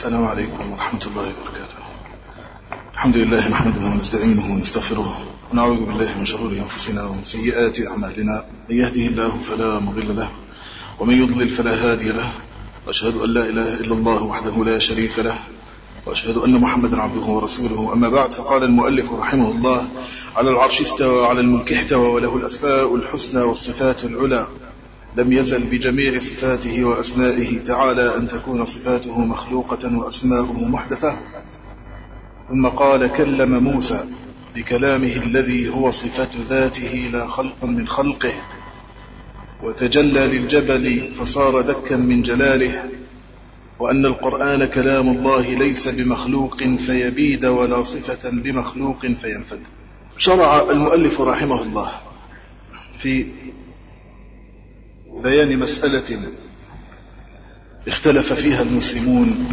السلام عليكم ورحمة الله وبركاته. الحمد لله نحمده ونستعينه ونستغفره ونعوذ بالله من شرور أنفسنا ومن سيئات أعمالنا. من يهده الله فلا مضل له ومن يضلل فلا هادي له. وأشهد أن لا إله إلا الله وحده لا شريك له. وأشهد أن محمدا عبده ورسوله. أما بعد فقال المؤلف رحمه الله على العرش استوى وعلى الملك احتوى وله الأسماء الحسنى والصفات العلى. لم يزل بجميع صفاته وأسمائه تعالى أن تكون صفاته مخلوقة وأسماؤه محدثة. ثم قال كلم موسى بكلامه الذي هو صفة ذاته لا خلق من خلقه. وتجلى للجبل فصار دكا من جلاله. وأن القرآن كلام الله ليس بمخلوق فيبيد ولا صفة بمخلوق فينفد. شرع المؤلف رحمه الله في بيان مسألة اختلف فيها المسلمون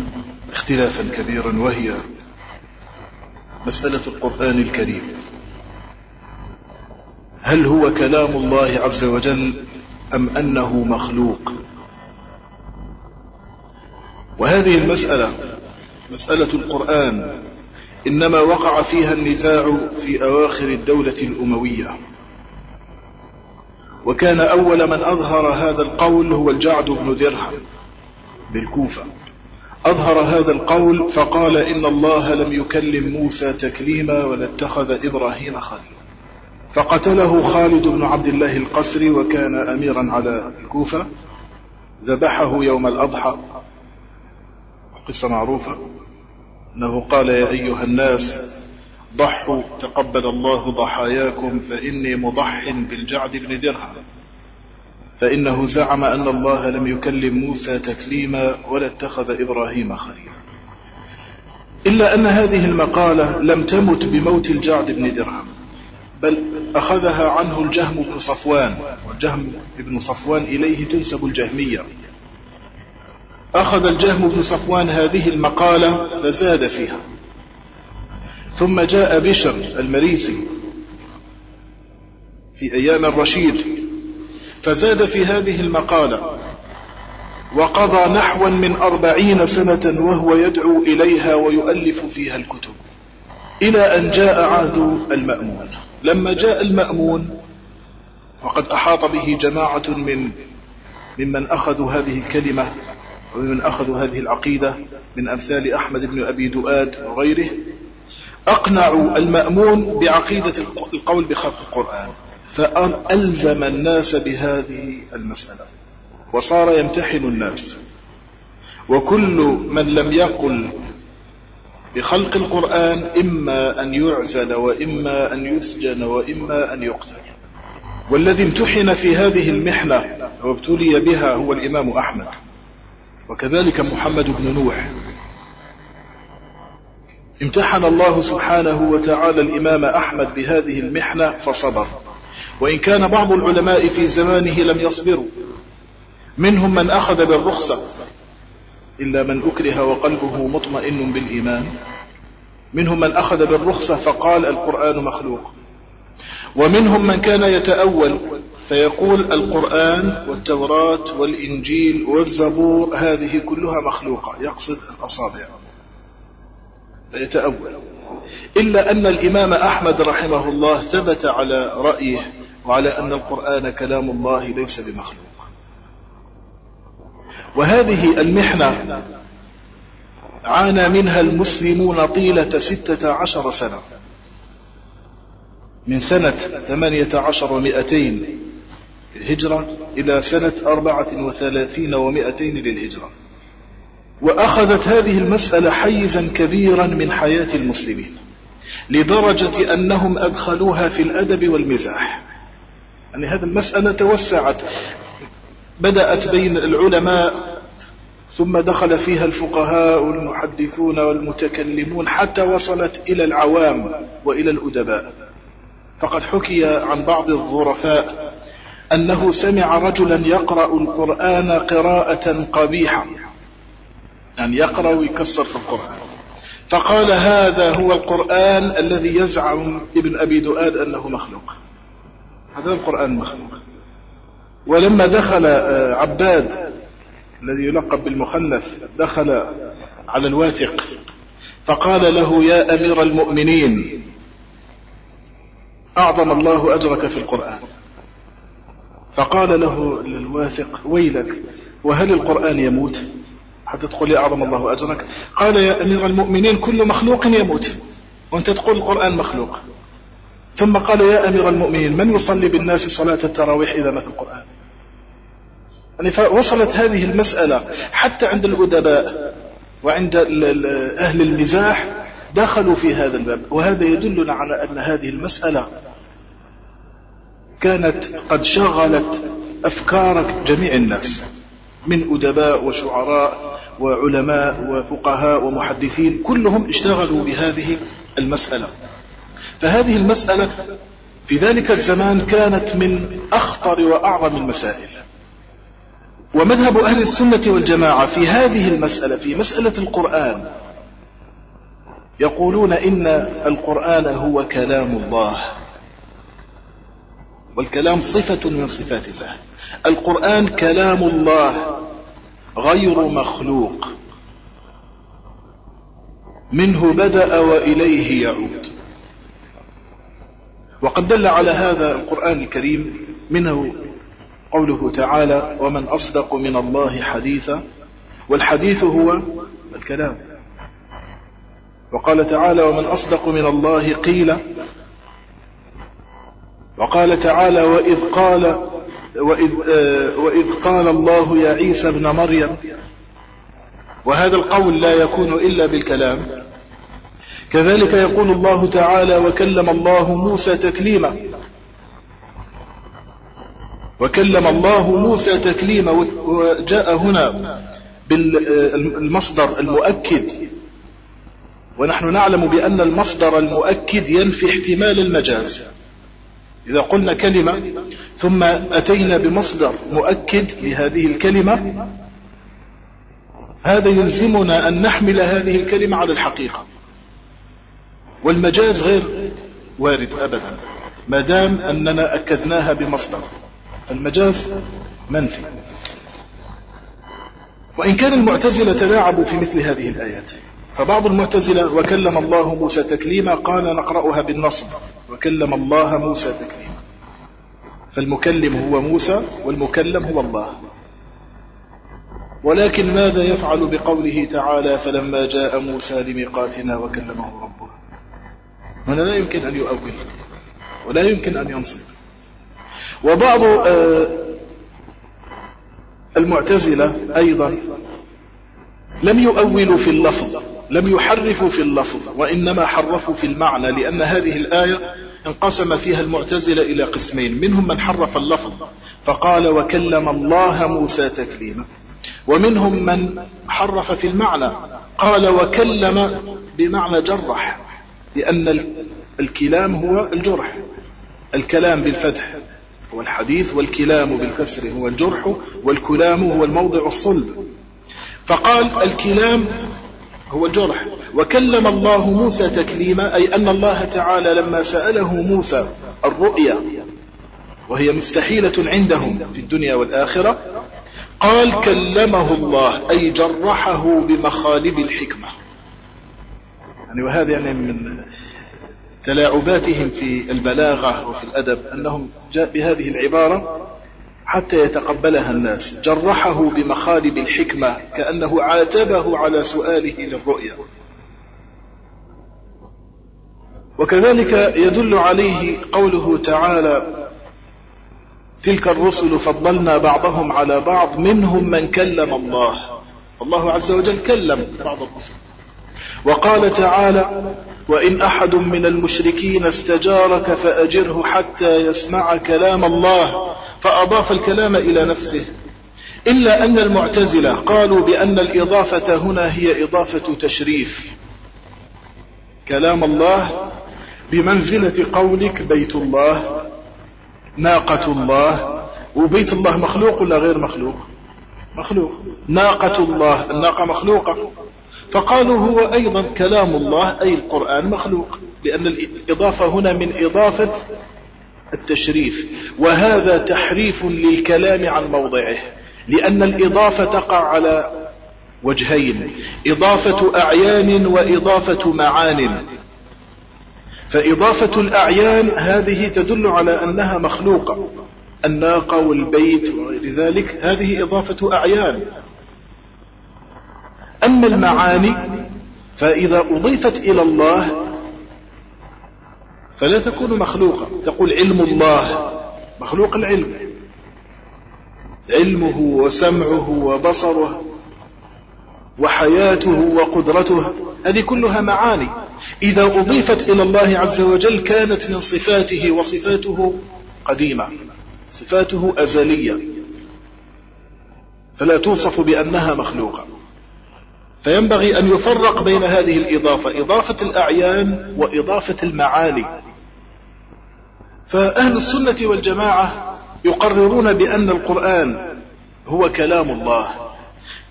اختلافا كبيرا وهي مسألة القرآن الكريم. هل هو كلام الله عز وجل أم أنه مخلوق؟ وهذه المسألة مسألة القرآن إنما وقع فيها النزاع في أواخر الدولة الأموية. وكان أول من أظهر هذا القول هو الجعد بن درهم بالكوفة. أظهر هذا القول فقال إن الله لم يكلم موسى تكليما ولا اتخذ إبراهيم خليلا. فقتله خالد بن عبد الله القسري وكان أميرا على الكوفة. ذبحه يوم الأضحى. قصة معروفة. أنه قال يا أيها الناس ضحوا تقبل الله ضحاياكم فإني مضح بالجعد بن درهم. فإنه زعم أن الله لم يكلم موسى تكليما ولا اتخذ إبراهيم خليلا. إلا أن هذه المقالة لم تمت بموت الجعد بن درهم بل أخذها عنه الجهم بن صفوان والجهم بن صفوان إليه تنسب الجهمية. أخذ الجهم بن صفوان هذه المقالة فزاد فيها. ثم جاء بشر المريسي في أيام الرشيد فزاد في هذه المقالة وقضى نحوا من أربعين سنة وهو يدعو إليها ويؤلف فيها الكتب إلى أن جاء عهد المأمون. لما جاء المأمون وقد أحاط به جماعة من ممن أخذوا هذه الكلمة ومن أخذوا هذه العقيدة من أمثال أحمد بن أبي دؤاد وغيره أقنعوا المأمون بعقيدة القول بخلق القرآن فألزم الناس بهذه المسألة وصار يمتحن الناس. وكل من لم يقل بخلق القرآن إما أن يعزل وإما أن يسجن وإما أن يقتل. والذي امتحن في هذه المحنة وابتلي بها هو الإمام أحمد وكذلك محمد بن نوح. امتحن الله سبحانه وتعالى الإمام أحمد بهذه المحنة فصبر. وإن كان بعض العلماء في زمانه لم يصبروا. منهم من أخذ بالرخصة. إلا من أكره وقلبه مطمئن بالإيمان. منهم من أخذ بالرخصة فقال القرآن مخلوق. ومنهم من كان يتأول فيقول القرآن والتوراة والإنجيل والزبور هذه كلها مخلوقة. يقصد الأصابع. فيتأول إلا أن الإمام أحمد رحمه الله ثبت على رأيه وعلى أن القرآن كلام الله ليس بمخلوق. وهذه المحنة عانى منها المسلمون طيلة ستة عشر سنة. من سنة ثمانية عشر ومئتين للهجرة إلى سنة أربعة وثلاثين ومئتين للهجرة. وأخذت هذه المسألة حيزا كبيرا من حياة المسلمين لدرجة أنهم أدخلوها في الأدب والمزاح. يعني هذه المسألة توسعت بدأت بين العلماء ثم دخل فيها الفقهاء والمحدثون والمتكلمون حتى وصلت إلى العوام وإلى الأدباء. فقد حكي عن بعض الظرفاء أنه سمع رجلا يقرأ القرآن قراءة قبيحة. يعني يقرأ ويكسر في القرآن. فقال هذا هو القرآن الذي يزعم ابن أبي دؤاد أنه مخلوق. هذا القرآن مخلوق. ولما دخل عباد الذي يلقب بالمخنث دخل على الواثق. فقال له يا أمير المؤمنين أعظم الله أجرك في القرآن. فقال له الواثق ويلك وهل القرآن يموت؟ حتى تقول يا أعظم الله أجرك. قال يا أمير المؤمنين كل مخلوق يموت. وأنت تقول القرآن مخلوق. ثم قال يا أمير المؤمنين من يصلي بالناس صلاة التراويح إذا مات القرآن؟ يعني فوصلت هذه المسألة حتى عند الأدباء وعند أهل المزاح دخلوا في هذا الباب. وهذا يدلنا على أن هذه المسألة كانت قد شغلت أفكار جميع الناس من أدباء وشعراء وعلماء وفقهاء ومحدثين كلهم اشتغلوا بهذه المسألة. فهذه المسألة في ذلك الزمان كانت من أخطر وأعظم المسائل. ومذهب أهل السنة والجماعة في هذه المسألة في مسألة القرآن يقولون إن القرآن هو كلام الله. والكلام صفة من صفات الله. القرآن كلام الله. غير مخلوق. منه بدأ وإليه يعود. وقد دل على هذا القرآن الكريم منه قوله تعالى ومن أصدق من الله حديثا والحديث هو الكلام. وقال تعالى ومن أصدق من الله قيل وقال تعالى وإذ قال وإذ, آه وإذ قال الله يا عيسى ابن مريم وهذا القول لا يكون إلا بالكلام. كذلك يقول الله تعالى وكلم الله موسى تكليما. وكلم الله موسى تكليما وجاء هنا بالمصدر المؤكد. ونحن نعلم بأن المصدر المؤكد ينفي احتمال المجاز. إذا قلنا كلمة ثم أتينا بمصدر مؤكد لهذه الكلمة هذا يلزمنا أن نحمل هذه الكلمة على الحقيقة. والمجاز غير وارد أبدا ما دام أننا أكدناها بمصدر. المجاز منفي. وإن كان المعتزلة تلاعبوا في مثل هذه الآيات فبعض المعتزلة وكلم الله موسى تكليما قال نقرأها بالنصب. وكلم الله موسى تكليما. فالمكلم هو موسى والمكلم هو الله. ولكن ماذا يفعل بقوله تعالى فلما جاء موسى لميقاتنا وكلمه ربه؟ هنا لا يمكن أن يؤول ولا يمكن أن ينصب. وبعض آه، المعتزلة أيضا لم يؤولوا في اللفظ. لم يحرفوا في اللفظ وإنما حرفوا في المعنى لأن هذه الآية انقسم فيها المعتزلة إلى قسمين منهم من حرف اللفظ فقال وكلم الله موسى تكليما. ومنهم من حرف في المعنى قال وكلم بمعنى جرح لأن الكلام هو الجرح الكلام بالفتح هو الحديث والكلام بالكسر هو الجرح والكلام هو الموضع الصلب. فقال الكلام هو الجرح وكلم الله موسى تكليما أي أن الله تعالى لما سأله موسى الرؤيا وهي مستحيلة عندهم في الدنيا والآخرة قال كلمه الله أي جرحه بمخالب الحكمة. يعني وهذا يعني من تلاعباتهم في البلاغة وفي الأدب أنهم جاء بهذه العبارة حتى يتقبلها الناس. جرحه بمخالب الحكمة كأنه عاتبه على سؤاله للرؤيا. وكذلك يدل عليه قوله تعالى تلك الرسل فضلنا بعضهم على بعض منهم من كلم الله. الله عز وجل كلم بعض الرسل. وقال تعالى وإن أحد من المشركين استجارك فأجره حتى يسمع كلام الله فأضاف الكلام إلى نفسه. إلا أن المعتزلة قالوا بأن الإضافة هنا هي إضافة تشريف. كلام الله بمنزلة قولك بيت الله ناقة الله وبيت الله مخلوق ولا غير مخلوق؟ مخلوق. ناقة الله الناقة مخلوقة. فقالوا هو أيضا كلام الله أي القرآن مخلوق لأن الإضافة هنا من إضافة التشريف. وهذا تحريف للكلام عن موضعه لأن الإضافة تقع على وجهين إضافة أعيان وإضافة معان. فإضافة الأعيان هذه تدل على أنها مخلوقة الناقة والبيت وغير ذلك هذه إضافة أعيان. أما المعاني فإذا أضيفت إلى الله فلا تكون مخلوقة. تقول علم الله مخلوق العلم. علمه وسمعه وبصره وحياته وقدرته هذه كلها معاني. إذا أضيفت إلى الله عز وجل كانت من صفاته وصفاته قديمة صفاته أزلية. فلا توصف بأنها مخلوقة. فينبغي أن يفرق بين هذه الإضافة إضافة الأعيان وإضافة المعاني فأهل السنة والجماعة يقررون بأن القرآن هو كلام الله.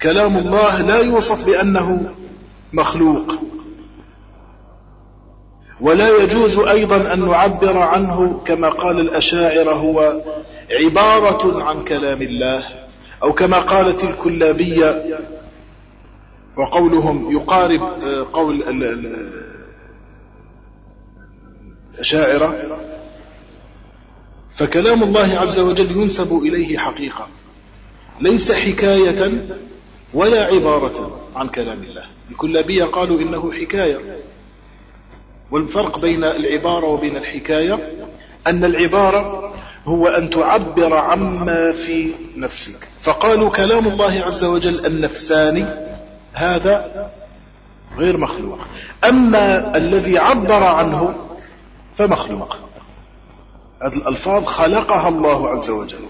كلام الله لا يوصف بأنه مخلوق. ولا يجوز أيضا أن نعبر عنه كما قال الأشاعر هو عبارة عن كلام الله أو كما قالت الكلابية وقولهم يقارب آه، قول الأشاعرة. فكلام الله عز وجل ينسب إليه حقيقة. ليس حكاية ولا عبارة عن كلام الله. الكلابية قالوا إنه حكاية. والفرق بين العبارة وبين الحكاية أن العبارة هو أن تعبر عما في نفسك. فقالوا كلام الله عز وجل النفساني هذا غير مخلوق. أما الذي عبر عنه فمخلوق. هذه الألفاظ خلقها الله عز وجل.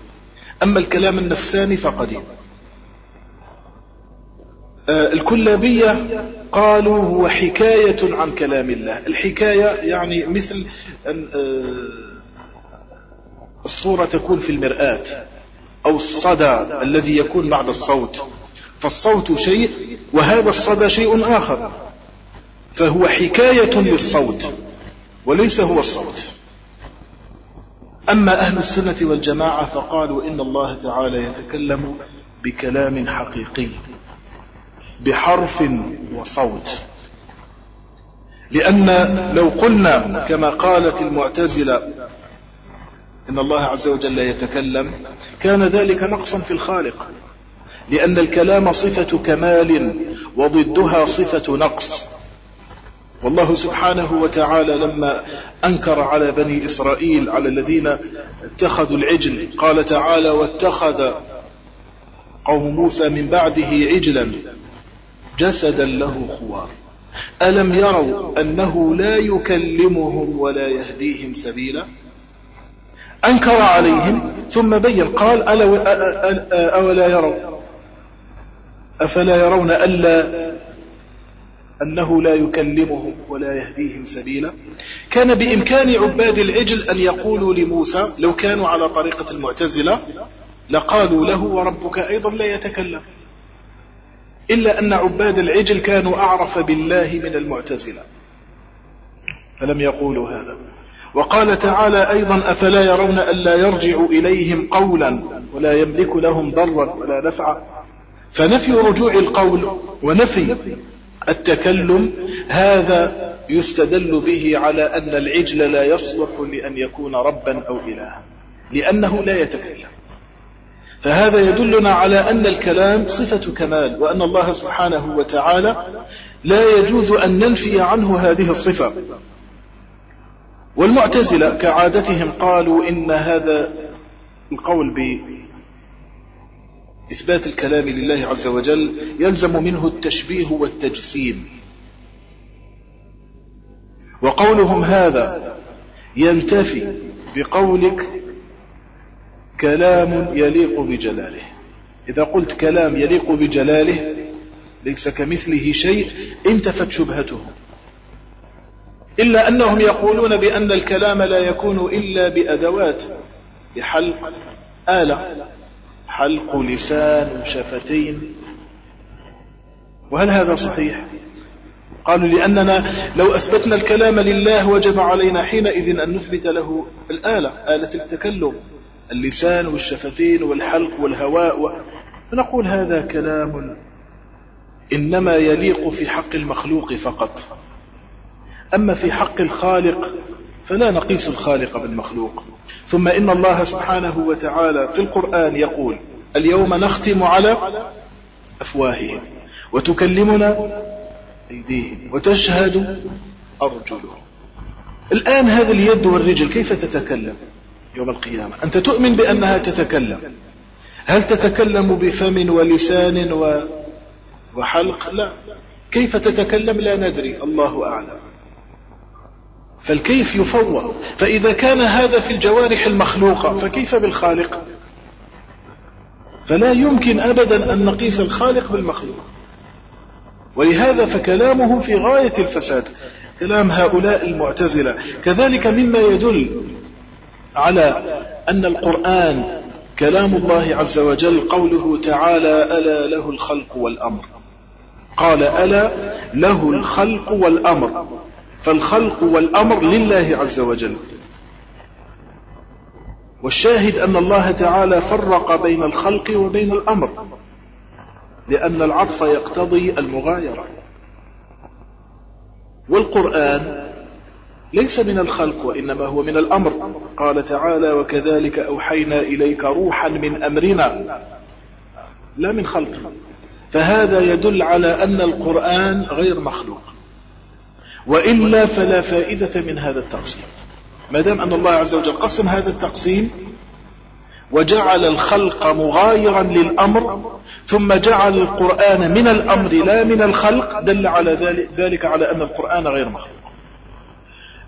أما الكلام النفساني فقديم آه، الكلابية قالوا هو حكاية عن كلام الله. الحكاية يعني مثل آه، الصورة تكون في المرآة أو الصدى الذي يكون بعد الصوت. فالصوت شيء وهذا الصدى شيء آخر فهو حكاية للصوت وليس هو الصوت. أما أهل السنة والجماعة فقالوا إن الله تعالى يتكلم بكلام حقيقي بحرف وصوت. لأن لو قلنا كما قالت المعتزلة إن الله عز وجل يتكلم كان ذلك نقصا في الخالق. لأن الكلام صفة كمال وضدها صفة نقص. والله سبحانه وتعالى لما أنكر على بني إسرائيل على الذين اتخذوا العجل قال تعالى واتخذ قوم موسى من بعده عجلا جسدا له خوار ألم يروا أنه لا يكلمهم ولا يهديهم سبيلا؟ أنكر عليهم ثم بين قال أولا يروا أفلا يرون ألا أنه لا يكلمهم ولا يهديهم سبيلا؟ كان بإمكان عباد العجل أن يقولوا لموسى لو كانوا على طريقة المعتزلة لقالوا له وربك أيضا لا يتكلم. إلا أن عباد العجل كانوا أعرف بالله من المعتزلة. فلم يقولوا هذا. وقال تعالى أيضا أفلا يرون ألا يرجع إليهم قولا ولا يملك لهم ضرا ولا نفعا. فنفي رجوع القول ونفي التكلم هذا يستدل به على أن العجل لا يصلح لأن يكون ربا أو إلها لأنه لا يتكلم. فهذا يدلنا على أن الكلام صفة كمال وأن الله سبحانه وتعالى لا يجوز أن ننفي عنه هذه الصفة. والمعتزلة كعادتهم قالوا إن هذا القول بإثبات الكلام لله عز وجل يلزم منه التشبيه والتجسيم. وقولهم هذا ينتفي بقولك كلام يليق بجلاله. إذا قلت كلام يليق بجلاله ليس كمثله شيء انتفت شبهته. إلا أنهم يقولون بأن الكلام لا يكون إلا بأدوات بحلق آلة. حلق لسان وشفتين وهل هذا صحيح؟ قالوا لأننا لو أثبتنا الكلام لله وجب علينا حينئذ أن نثبت له الآلة آلة التكلم. اللسان والشفتين والحلق والهواء و... فنقول هذا كلام إنما يليق في حق المخلوق فقط. أما في حق الخالق فلا نقيس الخالق بالمخلوق. ثم إن الله سبحانه وتعالى في القرآن يقول اليوم نختم على أفواههم وتكلمنا أيديهم وتشهد أرجلهم. الآن هذه اليد والرجل كيف تتكلم يوم القيامة؟ أنت تؤمن بأنها تتكلم؟ هل تتكلم بفم ولسان وحلق؟ لا. كيف تتكلم؟ لا ندري. الله أعلم. فالكيف يفوض فإذا كان هذا في الجوارح المخلوقة فكيف بالخالق؟ فلا يمكن أبدا أن نقيس الخالق بالمخلوق. ولهذا فكلامهم في غاية الفساد كلام هؤلاء المعتزلة. كذلك مما يدل على أن القرآن كلام الله عز وجل قوله تعالى ألا له الخلق والأمر قال ألا له الخلق والأمر فالخلق والأمر لله عز وجل. والشاهد أن الله تعالى فرق بين الخلق وبين الأمر لأن العطف يقتضي المغايرة. والقرآن ليس من الخلق وإنما هو من الأمر. قال تعالى وكذلك أوحينا إليك روحا من أمرنا. لا من خلق. فهذا يدل على أن القرآن غير مخلوق. وإلا فلا فائدة من هذا التقسيم. ما دام أن الله عز وجل قسم هذا التقسيم وجعل الخلق مغايرا للأمر ثم جعل القرآن من الأمر لا من الخلق دل على ذلك على أن القرآن غير مخلوق.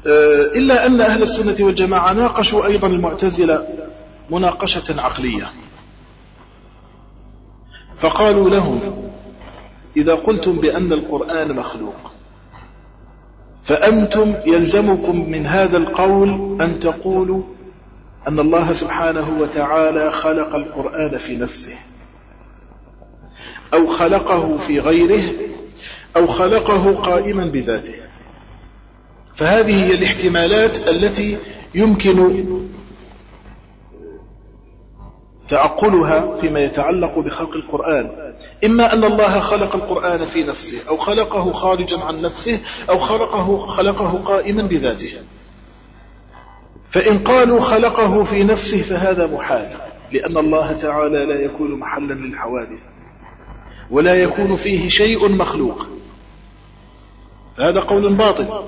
آه، إلا أن أهل السنة والجماعة ناقشوا أيضا المعتزلة مناقشة عقلية. فقالوا لهم إذا قلتم بأن القرآن مخلوق فأنتم يلزمكم من هذا القول أن تقولوا أن الله سبحانه وتعالى خلق القرآن في نفسه أو خلقه في غيره أو خلقه قائما بذاته. فهذه هي الاحتمالات التي يمكن تعقلها فيما يتعلق بخلق القرآن. إما أن الله خلق القرآن في نفسه أو خلقه خارجا عن نفسه أو خلقه, خلقه قائما بذاته. فإن قالوا خلقه في نفسه فهذا محال لأن الله تعالى لا يكون محلا للحوادث ولا يكون فيه شيء مخلوق. هذا قول باطل.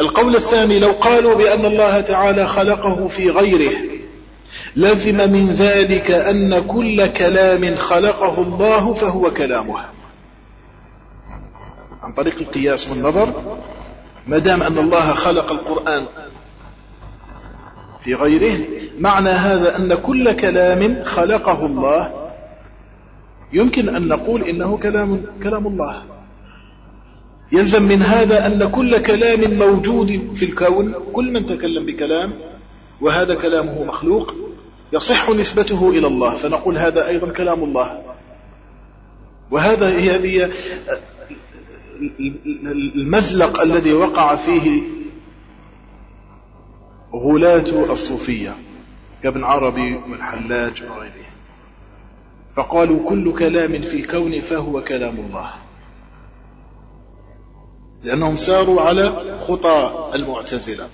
القول الثاني لو قالوا بأن الله تعالى خلقه في غيره لزم من ذلك أن كل كلام خلقه الله فهو كلامه. عن طريق القياس والنظر ما دام أن الله خلق القرآن في غيره معنى هذا أن كل كلام خلقه الله. يمكن أن نقول إنه كلام, كلام الله. يلزم من هذا أن كل كلام موجود في الكون كل من تكلم بكلام وهذا كلامه مخلوق. يصح نسبته إلى الله فنقول هذا أيضا كلام الله. وهذا هي هذه المزلق الذي وقع فيه غلاة الصوفية كابن عربي والحلاج وغيره. فقالوا كل كلام في الكون فهو كلام الله. لأنهم ساروا على خطى المعتزلة.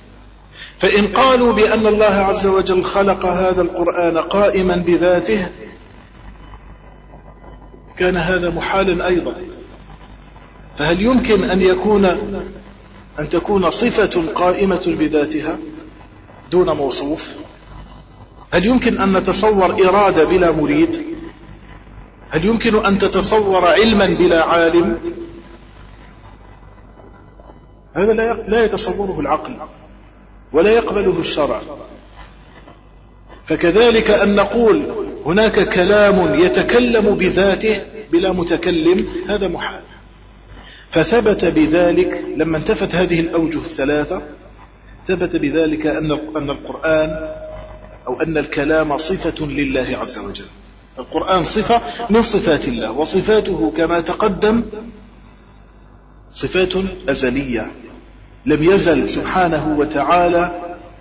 فإن قالوا بأن الله عز وجل خلق هذا القرآن قائما بذاته كان هذا محالا أيضا. فهل يمكن أن يكون أن تكون صفة قائمة بذاتها دون موصوف؟ هل يمكن أن نتصور إرادة بلا مريد؟ هل يمكن أن تتصور علما بلا عالم؟ هذا لا يتصوره العقل. ولا يقبله الشرع. فكذلك أن نقول هناك كلام يتكلم بذاته بلا متكلم هذا محال. فثبت بذلك لما انتفت هذه الأوجه الثلاثة ثبت بذلك أن أن القرآن أو أن الكلام صفة لله عز وجل. القرآن صفة من صفات الله وصفاته كما تقدم صفات أزلية. لم يزل سبحانه وتعالى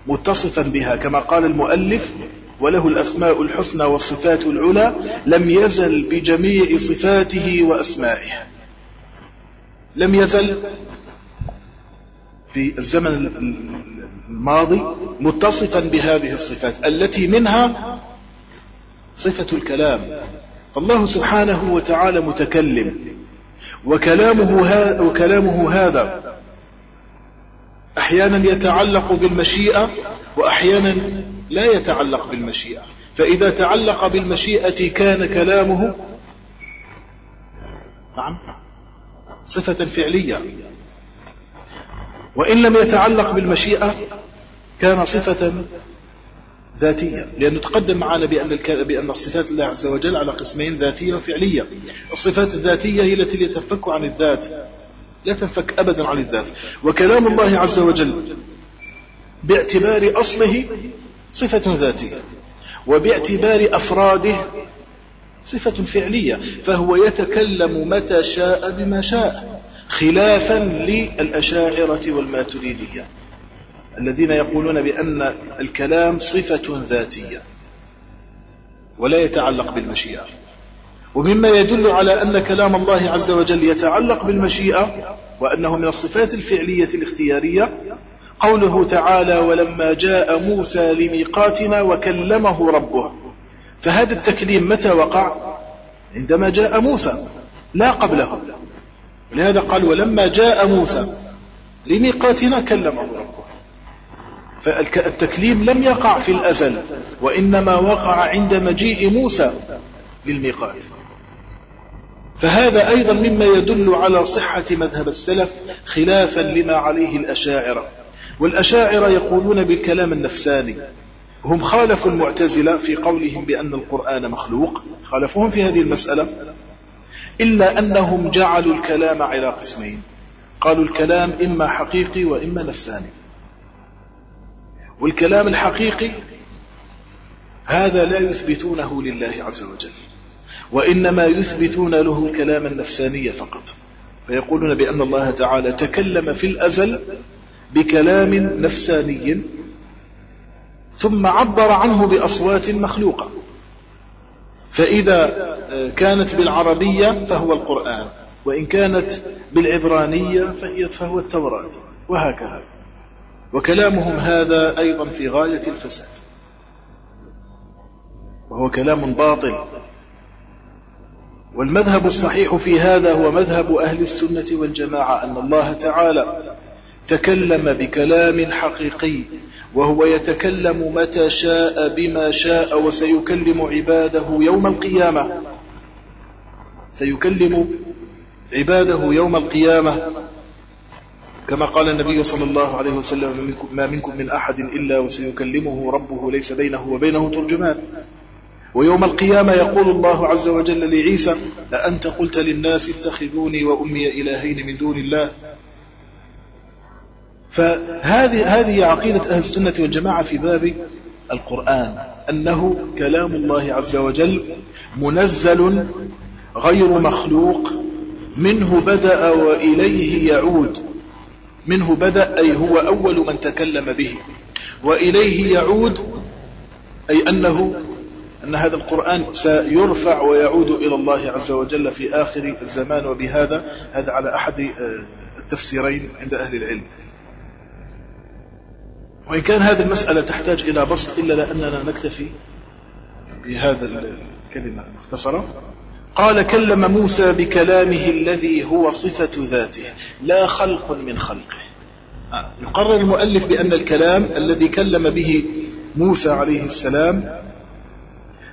متصفا بها كما قال المؤلف وله الأسماء الحسنى والصفات العلى لم يزل بجميع صفاته وأسمائه. لم يزل في الزمن الماضي متصفا بهذه الصفات التي منها صفة الكلام. الله سبحانه وتعالى متكلم وكلامه, وكلامه هذا أحيانا يتعلق بالمشيئة وأحيانا لا يتعلق بالمشيئة. فإذا تعلق بالمشيئة كان كلامه نعم صفة فعلية. وإن لم يتعلق بالمشيئة كان صفة ذاتية. لأنه تقدم معنا بأن, بأن الصفات الله عز وجل على قسمين ذاتية وفعلية. الصفات الذاتية هي التي تنفك عن الذات. لا تنفك أبدا عن الذات. وكلام الله عز وجل باعتبار أصله صفة ذاتية وباعتبار أفراده صفة فعلية فهو يتكلم متى شاء بما شاء خلافا للأشاعرة والماتريدية الذين يقولون بأن الكلام صفة ذاتية ولا يتعلق بالمشيئة. ومما يدل على أن كلام الله عز وجل يتعلق بالمشيئة وأنه من الصفات الفعلية الاختيارية قوله تعالى ولما جاء موسى لميقاتنا وكلمه ربه فهذا التكليم متى وقع؟ عندما جاء موسى لا قبله. لهذا قال ولما جاء موسى لميقاتنا كلمه ربه فالتكليم لم يقع في الأزل وإنما وقع عند مجيء موسى للميقات. فهذا أيضا مما يدل على صحة مذهب السلف خلافا لما عليه الأشاعرة. والأشاعرة يقولون بالكلام النفساني. هم خالفوا المعتزلة في قولهم بأن القرآن مخلوق. خالفوهم في هذه المسألة؟ إلا أنهم جعلوا الكلام على قسمين. قالوا الكلام إما حقيقي وإما نفساني. والكلام الحقيقي هذا لا يثبتونه لله عز وجل. وإنما يثبتون له الكلام النفساني فقط. فيقولون بأن الله تعالى تكلم في الأزل بكلام نفساني ثم عبر عنه بأصوات مخلوقة. فإذا كانت بالعربية فهو القرآن وإن كانت بالعبرانية فهي فهو التوراة وهكذا. وكلامهم هذا أيضا في غاية الفساد. وهو كلام باطل. والمذهب الصحيح في هذا هو مذهب أهل السنة والجماعة أن الله تعالى تكلم بكلام حقيقي وهو يتكلم متى شاء بما شاء وسيكلم عباده يوم القيامة. سيكلم عباده يوم القيامة. كما قال النبي صلى الله عليه وسلم ما منكم من أحد إلا وسيكلمه ربه ليس بينه وبينه ترجمان. ويوم القيامة يقول الله عز وجل لعيسى أأنت قلت للناس اتخذوني وأمي إلهين من دون الله؟ فهذه هذه عقيدة أهل السنة والجماعة في باب القرآن أنه كلام الله عز وجل منزل غير مخلوق منه بدأ وإليه يعود منه بدأ أي هو أول من تكلم به وإليه يعود أي أنه أن هذا القرآن سيرفع ويعود إلى الله عز وجل في آخر الزمان وبهذا هذا على أحد آه، التفسيرين عند أهل العلم. وإن كان هذه المسألة تحتاج إلى بسط إلا لأننا نكتفي بهذا الكلمة المختصرة. قال كلم موسى بكلامه الذي هو صفة ذاته لا خلق من خلقه. آه، يقرر المؤلف بأن الكلام الذي كلم به موسى عليه السلام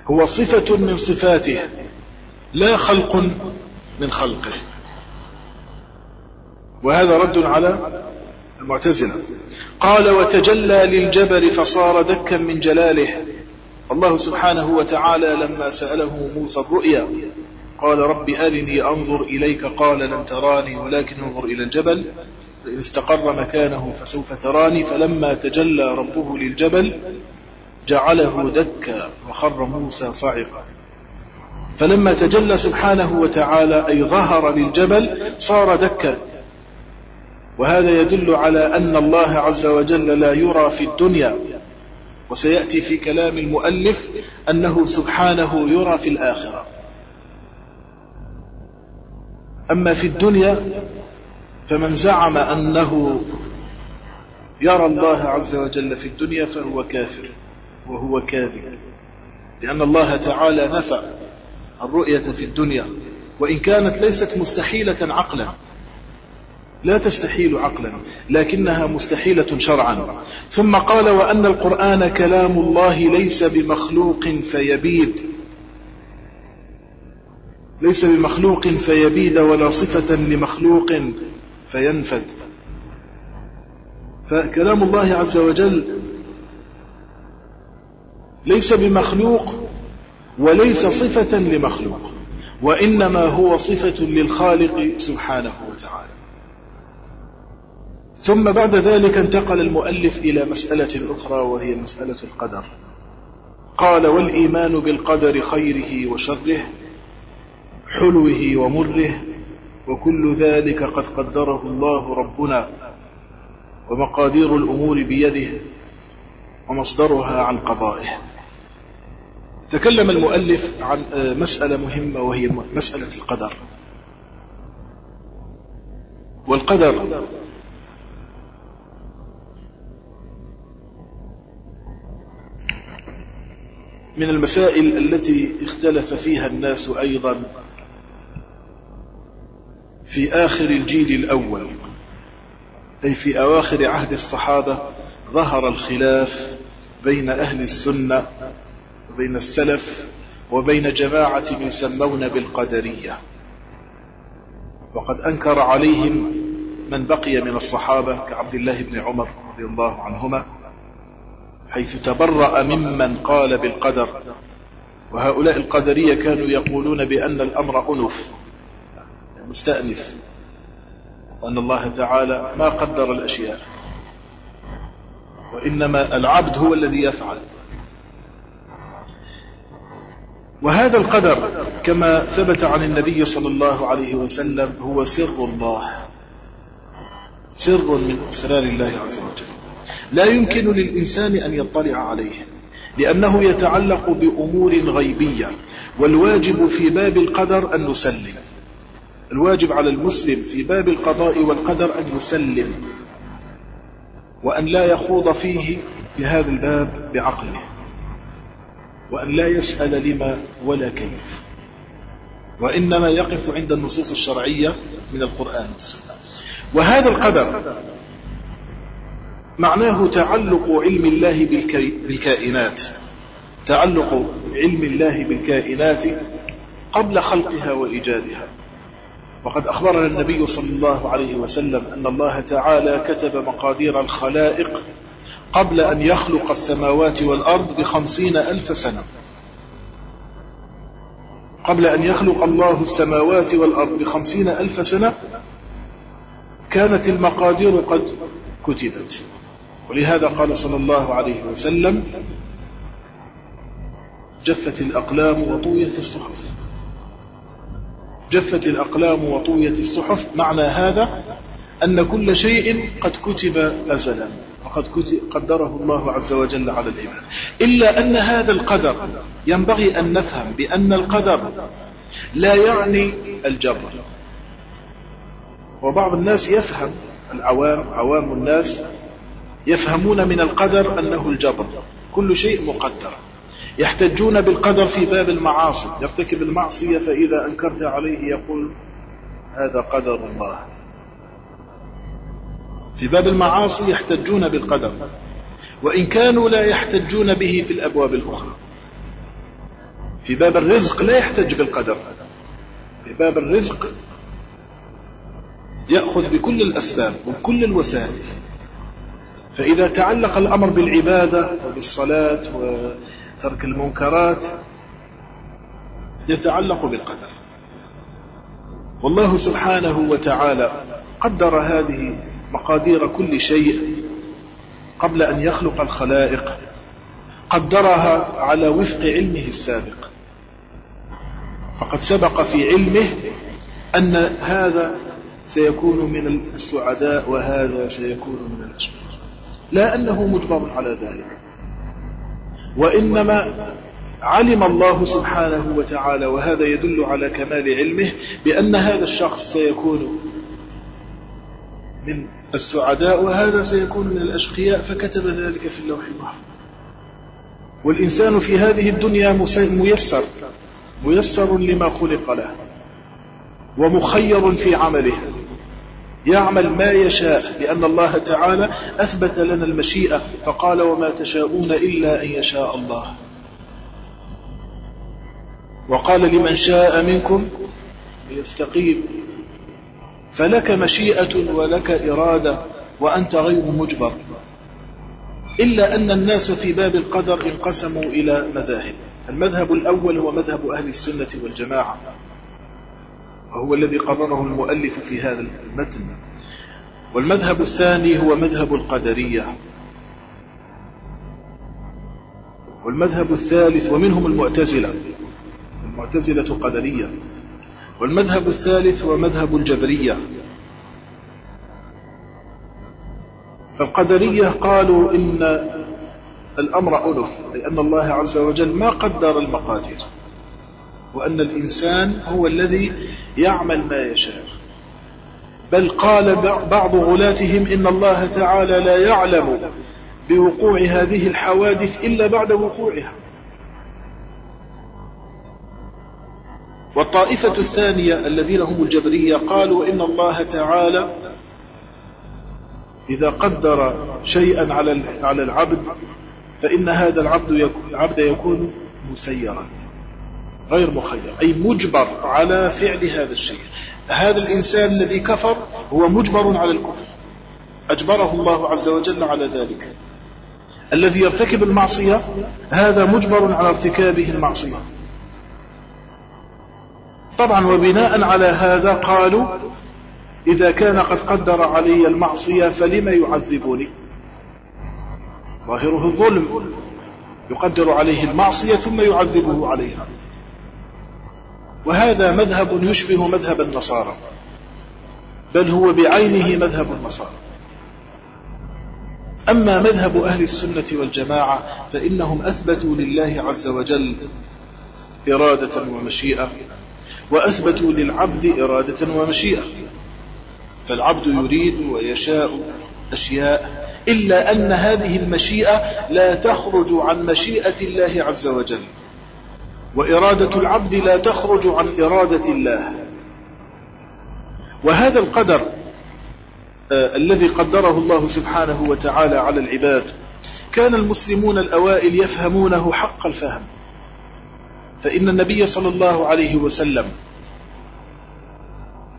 هو صفة من صفاته لا خلق من خلقه. وهذا رد على المعتزلة. قال وتجلى للجبل فصار دكا من جلاله. الله سبحانه وتعالى لما سأله موسى الرؤيا قال رب أرني أنظر إليك. قال لن تراني ولكن انظر إلى الجبل. فإن استقر مكانه فسوف تراني. فلما تجلى ربه للجبل جعله دكا وخر موسى صعقا فلما تجلى سبحانه وتعالى أي ظهر للجبل صار دكا. وهذا يدل على أن الله عز وجل لا يرى في الدنيا. وسيأتي في كلام المؤلف أنه سبحانه يرى في الآخرة. أما في الدنيا فمن زعم أنه يرى الله عز وجل في الدنيا فهو كافر. وهو كاذب. لأن الله تعالى نفى الرؤية في الدنيا وإن كانت ليست مستحيلة عقلا. لا تستحيل عقلا لكنها مستحيلة شرعا. ثم قال وأن القرآن كلام الله ليس بمخلوق فيبيد. ليس بمخلوق فيبيد ولا صفة لمخلوق فينفد. فكلام الله عز وجل ليس بمخلوق وليس صفة لمخلوق وإنما هو صفة للخالق سبحانه وتعالى. ثم بعد ذلك انتقل المؤلف إلى مسألة أخرى وهي مسألة القدر. قال والإيمان بالقدر خيره وشره حلوة ومره وكل ذلك قد قدره الله ربنا ومقادير الأمور بيده ومصدرها عن قضائه. تكلم المؤلف عن مسألة مهمة وهي مسألة القدر. والقدر من المسائل التي اختلف فيها الناس أيضا في آخر الجيل الأول أي في أواخر عهد الصحابة ظهر الخلاف بين أهل السنة وبين السلف وبين جماعة يسمون بالقدرية. وقد أنكر عليهم من بقي من الصحابة كعبد الله بن عمر رضي الله عنهما حيث تبرأ ممن قال بالقدر. وهؤلاء القدرية كانوا يقولون بأن الأمر أنف مستأنف وأن الله تعالى ما قدر الأشياء. وإنما العبد هو الذي يفعل. وهذا القدر كما ثبت عن النبي صلى الله عليه وسلم هو سر الله. سر من أسرار الله عز وجل. لا يمكن للإنسان أن يطلع عليه لأنه يتعلق بأمور غيبية والواجب في باب القدر أن نسلم. الواجب على المسلم في باب القضاء والقدر أن يسلم وأن لا يخوض فيه في هذا الباب بعقله. وأن لا يسأل لما ولا كيف. وإنما يقف عند النصوص الشرعية من القرآن. وهذا القدر معناه تعلق علم الله بالكائنات. تعلق علم الله بالكائنات قبل خلقها وإيجادها. وقد أخبرنا النبي صلى الله عليه وسلم أن الله تعالى كتب مقادير الخلائق قبل أن يخلق السماوات والأرض بخمسين ألف سنة. قبل أن يخلق الله السماوات والأرض بخمسين ألف سنة كانت المقادير قد كتبت. ولهذا قال صلى الله عليه وسلم جفت الأقلام وطويت الصحف. جفت الأقلام وطويت الصحف. معنى هذا أن كل شيء قد كتب أزلا. وقد قدره الله عز وجل على العباد. إلا أن هذا القدر ينبغي أن نفهم بأن القدر لا يعني الجبر. وبعض الناس يفهم العوام عوام الناس يفهمون من القدر أنه الجبر. كل شيء مقدر. يحتجون بالقدر في باب المعاصي. يرتكب المعصية فإذا أنكرت عليه يقول هذا قدر الله. في باب المعاصي يحتجون بالقدر وإن كانوا لا يحتجون به في الأبواب الأخرى. في باب الرزق لا يحتج بالقدر في باب الرزق يأخذ بكل الأسباب وكل الوسائل. فإذا تعلق الأمر بالعبادة وبالصلاة وترك المنكرات يتعلق بالقدر. والله سبحانه وتعالى قدر هذه مقادير كل شيء قبل أن يخلق الخلائق قدرها على وفق علمه السابق. فقد سبق في علمه أن هذا سيكون من السعداء وهذا سيكون من الأشقياء لا أنه مجبر على ذلك. وإنما علم الله سبحانه وتعالى وهذا يدل على كمال علمه بأن هذا الشخص سيكون من السعداء وهذا سيكون من الأشقياء فكتب ذلك في اللوح المحفوظ. والإنسان في هذه الدنيا ميسر ميسر لما خلق له ومخير في عمله. يعمل ما يشاء لأن الله تعالى أثبت لنا المشيئة فقال وما تشاءون إلا أن يشاء الله. وقال لمن شاء منكم يستقيم فلك مشيئة ولك إرادة وأنت غير مجبر إلا أن الناس في باب القدر انقسموا إلى مذاهب المذهب الأول هو مذهب أهل السنة والجماعة وهو الذي قرره المؤلف في هذا المتن والمذهب الثاني هو مذهب القدرية والمذهب الثالث ومنهم المعتزلة المعتزلة قدرية. والمذهب الثالث هو مذهب الجبرية. فالقدرية قالوا إن الأمر ألف لأن الله عز وجل ما قدر المقادير وأن الإنسان هو الذي يعمل ما يشاء. بل قال بعض غلاتهم إن الله تعالى لا يعلم بوقوع هذه الحوادث إلا بعد وقوعها. والطائفة الثانية الذين هم الجبرية قالوا إن الله تعالى إذا قدر شيئا على على العبد فإن هذا العبد العبد يكون مسيرا غير مخير أي مجبر على فعل هذا الشيء. هذا الإنسان الذي كفر هو مجبر على الكفر. أجبره الله عز وجل على ذلك. الذي يرتكب المعصية هذا مجبر على ارتكابه المعصية. طبعا وبناء على هذا قالوا إذا كان قد قدر علي المعصية فلما يعذبني؟ ظاهره الظلم. يقدر عليه المعصية ثم يعذبه عليها. وهذا مذهب يشبه مذهب النصارى بل هو بعينه مذهب النصارى. أما مذهب أهل السنة والجماعة فإنهم أثبتوا لله عز وجل إرادة ومشيئة. وأثبتوا للعبد إرادة ومشيئة. فالعبد يريد ويشاء أشياء إلا أن هذه المشيئة لا تخرج عن مشيئة الله عز وجل. وإرادة العبد لا تخرج عن إرادة الله. وهذا القدر آه الذي قدره الله سبحانه وتعالى على العباد كان المسلمون الأوائل يفهمونه حق الفهم. فإن النبي صلى الله عليه وسلم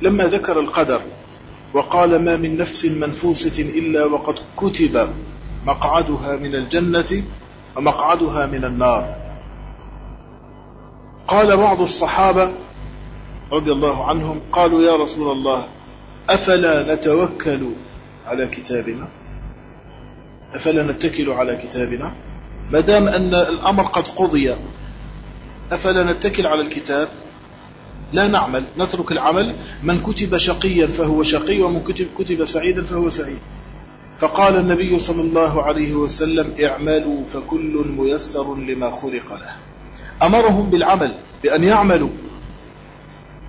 لما ذكر القدر وقال ما من نفس منفوسة إلا وقد كتب مقعدها من الجنة ومقعدها من النار. قال بعض الصحابة رضي الله عنهم قالوا يا رسول الله أفلا نتوكل على كتابنا؟ أفلا نتكل على كتابنا؟ ما دام أن الأمر قد قضي أفلا نتكل على الكتاب؟ لا نعمل نترك العمل. من كتب شقيا فهو شقي ومن كتب, كتب سعيدا فهو سعيد. فقال النبي صلى الله عليه وسلم اعملوا فكل ميسر لما خلق له. أمرهم بالعمل بأن يعملوا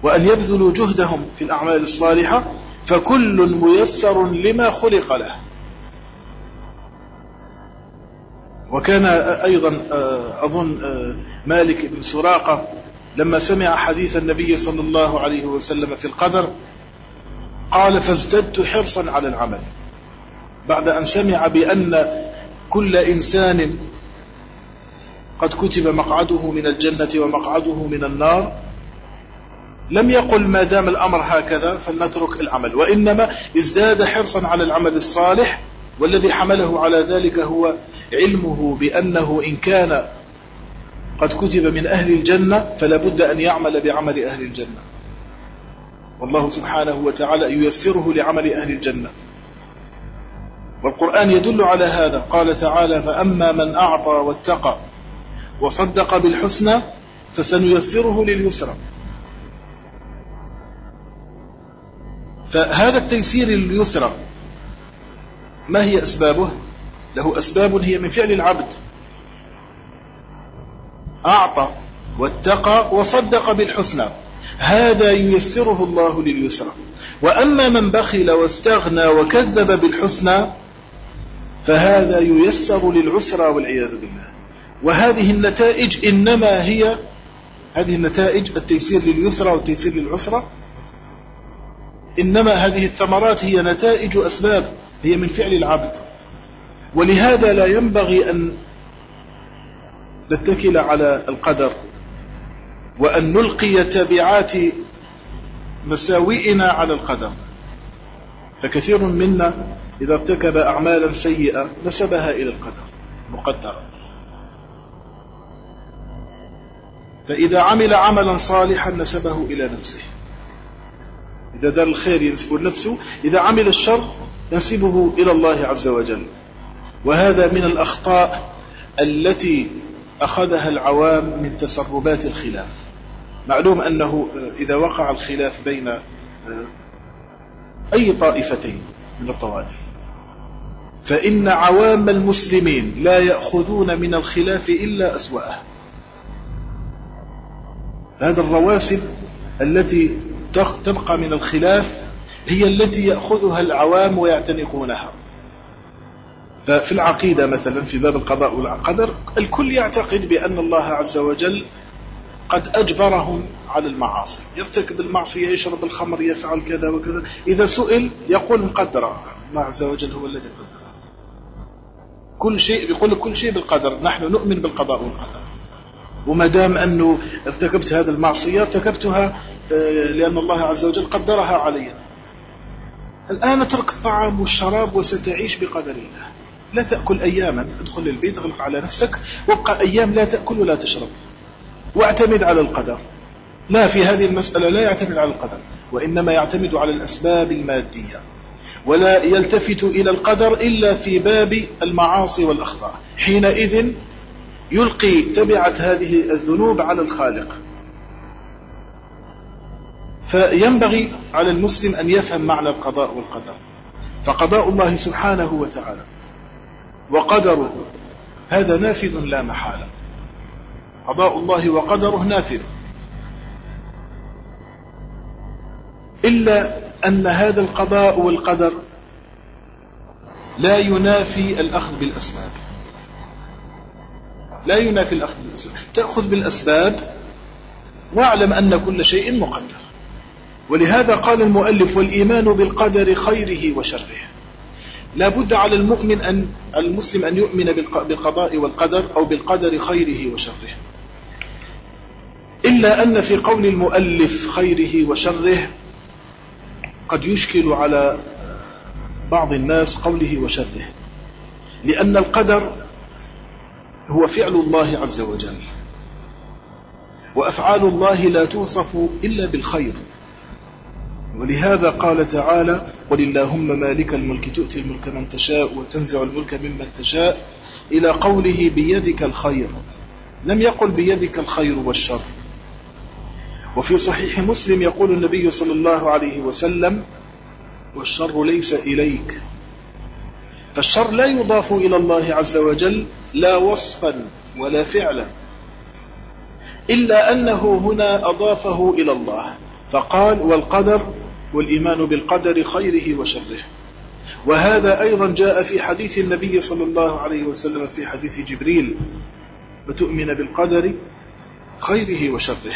وأن يبذلوا جهدهم في الأعمال الصالحة. فكل ميسر لما خلق له. وكان أيضا آه، أظن آه، مالك بن سراقة لما سمع حديث النبي صلى الله عليه وسلم في القدر قال فازددت حرصا على العمل. بعد أن سمع بأن كل إنسان قد كتب مقعده من الجنة ومقعده من النار لم يقل ما دام الأمر هكذا فلنترك العمل وإنما ازداد حرصا على العمل الصالح والذي حمله على ذلك هو علمه بأنه إن كان قد كتب من أهل الجنة فلا بد أن يعمل بعمل أهل الجنة. والله سبحانه وتعالى ييسره لعمل أهل الجنة. والقرآن يدل على هذا. قال تعالى فأما من أعطى واتقى وصدق بالحسنى فسنيسره لليسرى. فهذا التيسير لليسرى ما هي أسبابه؟ له أسباب هي من فعل العبد. أعطى واتقى وصدق بالحسنى. هذا ييسره الله لليسرى. وأما من بخل واستغنى وكذب بالحسنى فهذا ييسر للعسرى والعياذ بالله. وهذه النتائج إنما هي هذه النتائج التيسير لليسرى والتيسير للعسرى. إنما هذه الثمرات هي نتائج أسباب هي من فعل العبد. ولهذا لا ينبغي أن نتكل على القدر وأن نلقي تبعات مساوئنا على القدر. فكثير منا إذا ارتكب أعمالا سيئة نسبها إلى القدر مقدرة. فإذا عمل عملا صالحا نسبه إلى نفسه. إذا دار الخير ينسب لنفسه إذا عمل الشر ينسبه إلى الله عز وجل. وهذا من الأخطاء التي أخذها العوام من تسربات الخلاف. معلوم أنه إذا وقع الخلاف بين أي طائفتين من الطوائف فإن عوام المسلمين لا يأخذون من الخلاف إلا أسوأه. هذا الرواسب التي تبقى من الخلاف هي التي يأخذها العوام ويعتنقونها. ففي العقيدة مثلا في باب القضاء والقدر الكل يعتقد بأن الله عز وجل قد أجبرهم على المعاصي. يرتكب المعصية يشرب الخمر يفعل كذا وكذا. إذا سئل يقول مقدر. الله عز وجل هو الذي قدر. كل شيء يقول كل شيء بالقدر. نحن نؤمن بالقضاء والقدر. وما دام أنه ارتكبت هذه المعصية ارتكبتها آه، لأن الله عز وجل قدرها علي. الآن اترك الطعام والشراب وستعيش بقدر الله. لا تأكل أياما ادخل البيت اغلق على نفسك وابقى أيام لا تأكل ولا تشرب. واعتمد على القدر. لا في هذه المسألة لا يعتمد على القدر وإنما يعتمد على الأسباب المادية. ولا يلتفت إلى القدر إلا في باب المعاصي والأخطاء. حينئذ يلقي تبعة هذه الذنوب على الخالق. فينبغي على المسلم أن يفهم معنى القضاء والقدر. فقضاء الله سبحانه وتعالى وقدره. هذا نافذ لا محالة. قضاء الله وقدره نافذ. إلا أن هذا القضاء والقدر لا ينافي الأخذ بالأسباب. لا ينافي الأخذ بالأسباب. تأخذ بالأسباب واعلم أن كل شيء مقدر. ولهذا قال المؤلف والإيمان بالقدر خيره وشره. لا بد على المؤمن أن المسلم أن يؤمن بالقضاء والقدر أو بالقدر خيره وشره. إلا أن في قول المؤلف خيره وشره قد يشكل على بعض الناس قوله وشره. لأن القدر هو فعل الله عز وجل. وأفعال الله لا توصف إلا بالخير. ولهذا قال تعالى قل اللهم مالك الملك تؤتي الملك من تشاء وتنزع الملك ممن تشاء إلى قوله بيدك الخير. لم يقل بيدك الخير والشر. وفي صحيح مسلم يقول النبي صلى الله عليه وسلم والشر ليس إليك. فالشر لا يضاف إلى الله عز وجل لا وصفا ولا فعلا إلا أنه هنا أضافه إلى الله. فقال والقدر والإيمان بالقدر خيره وشره. وهذا أيضا جاء في حديث النبي صلى الله عليه وسلم في حديث جبريل. وتؤمن بالقدر خيره وشره.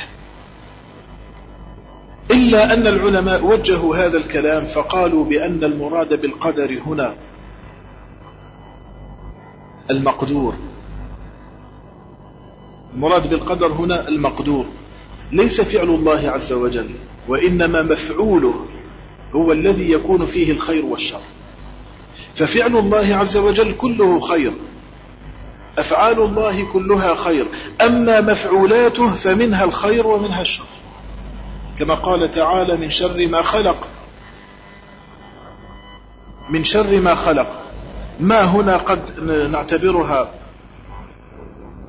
إلا أن العلماء وجهوا هذا الكلام فقالوا بأن المراد بالقدر هنا المقدور. المراد بالقدر هنا المقدور. ليس فعل الله عز وجل وإنما مفعوله هو الذي يكون فيه الخير والشر. ففعل الله عز وجل كله خير أفعال الله كلها خير أما مفعولاته فمنها الخير ومنها الشر. كما قال تعالى من شر ما خلق من شر ما خلق. ما هنا قد نعتبرها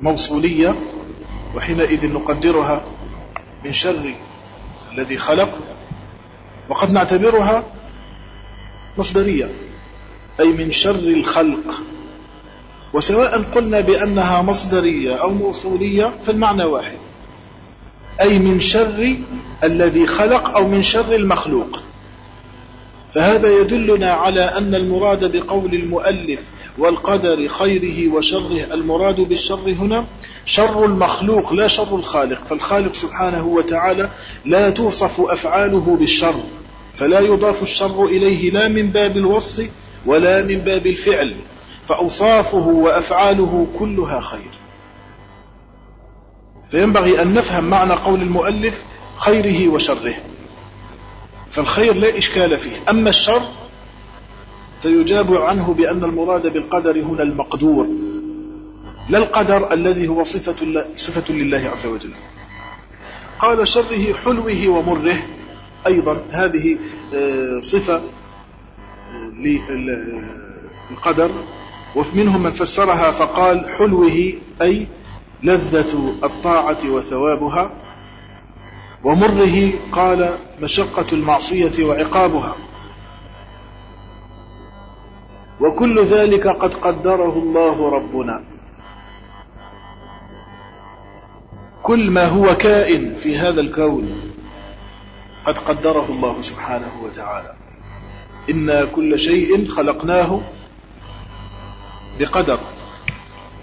موصولية وحينئذ نقدرها من شر الذي خلق وقد نعتبرها مصدرية أي من شر الخلق. وسواء قلنا بأنها مصدرية أو موصولية فالمعنى واحد. أي من شر الذي خلق أو من شر المخلوق. فهذا يدلنا على أن المراد بقول المؤلف والقدر خيره وشره المراد بالشر هنا شر المخلوق لا شر الخالق فالخالق سبحانه وتعالى لا توصف أفعاله بالشر فلا يضاف الشر إليه لا من باب الوصف ولا من باب الفعل فأوصافه وأفعاله كلها خير. فينبغي أن نفهم معنى قول المؤلف خيره وشره. فالخير لا إشكال فيه أما الشر فيجاب عنه بأن المراد بالقدر هنا المقدور. لا القدر الذي هو صفة, صفة لله عز وجل. قال شره حلوة ومره. أيضا هذه آه، صفة آه، للقدر ومنهم من فسرها فقال حلوة أي لذة الطاعة وثوابها. ومره قال مشقة المعصية وعقابها. وكل ذلك قد قدره الله ربنا. كل ما هو كائن في هذا الكون قد قدره الله سبحانه وتعالى. إنا كل شيء خلقناه بقدر.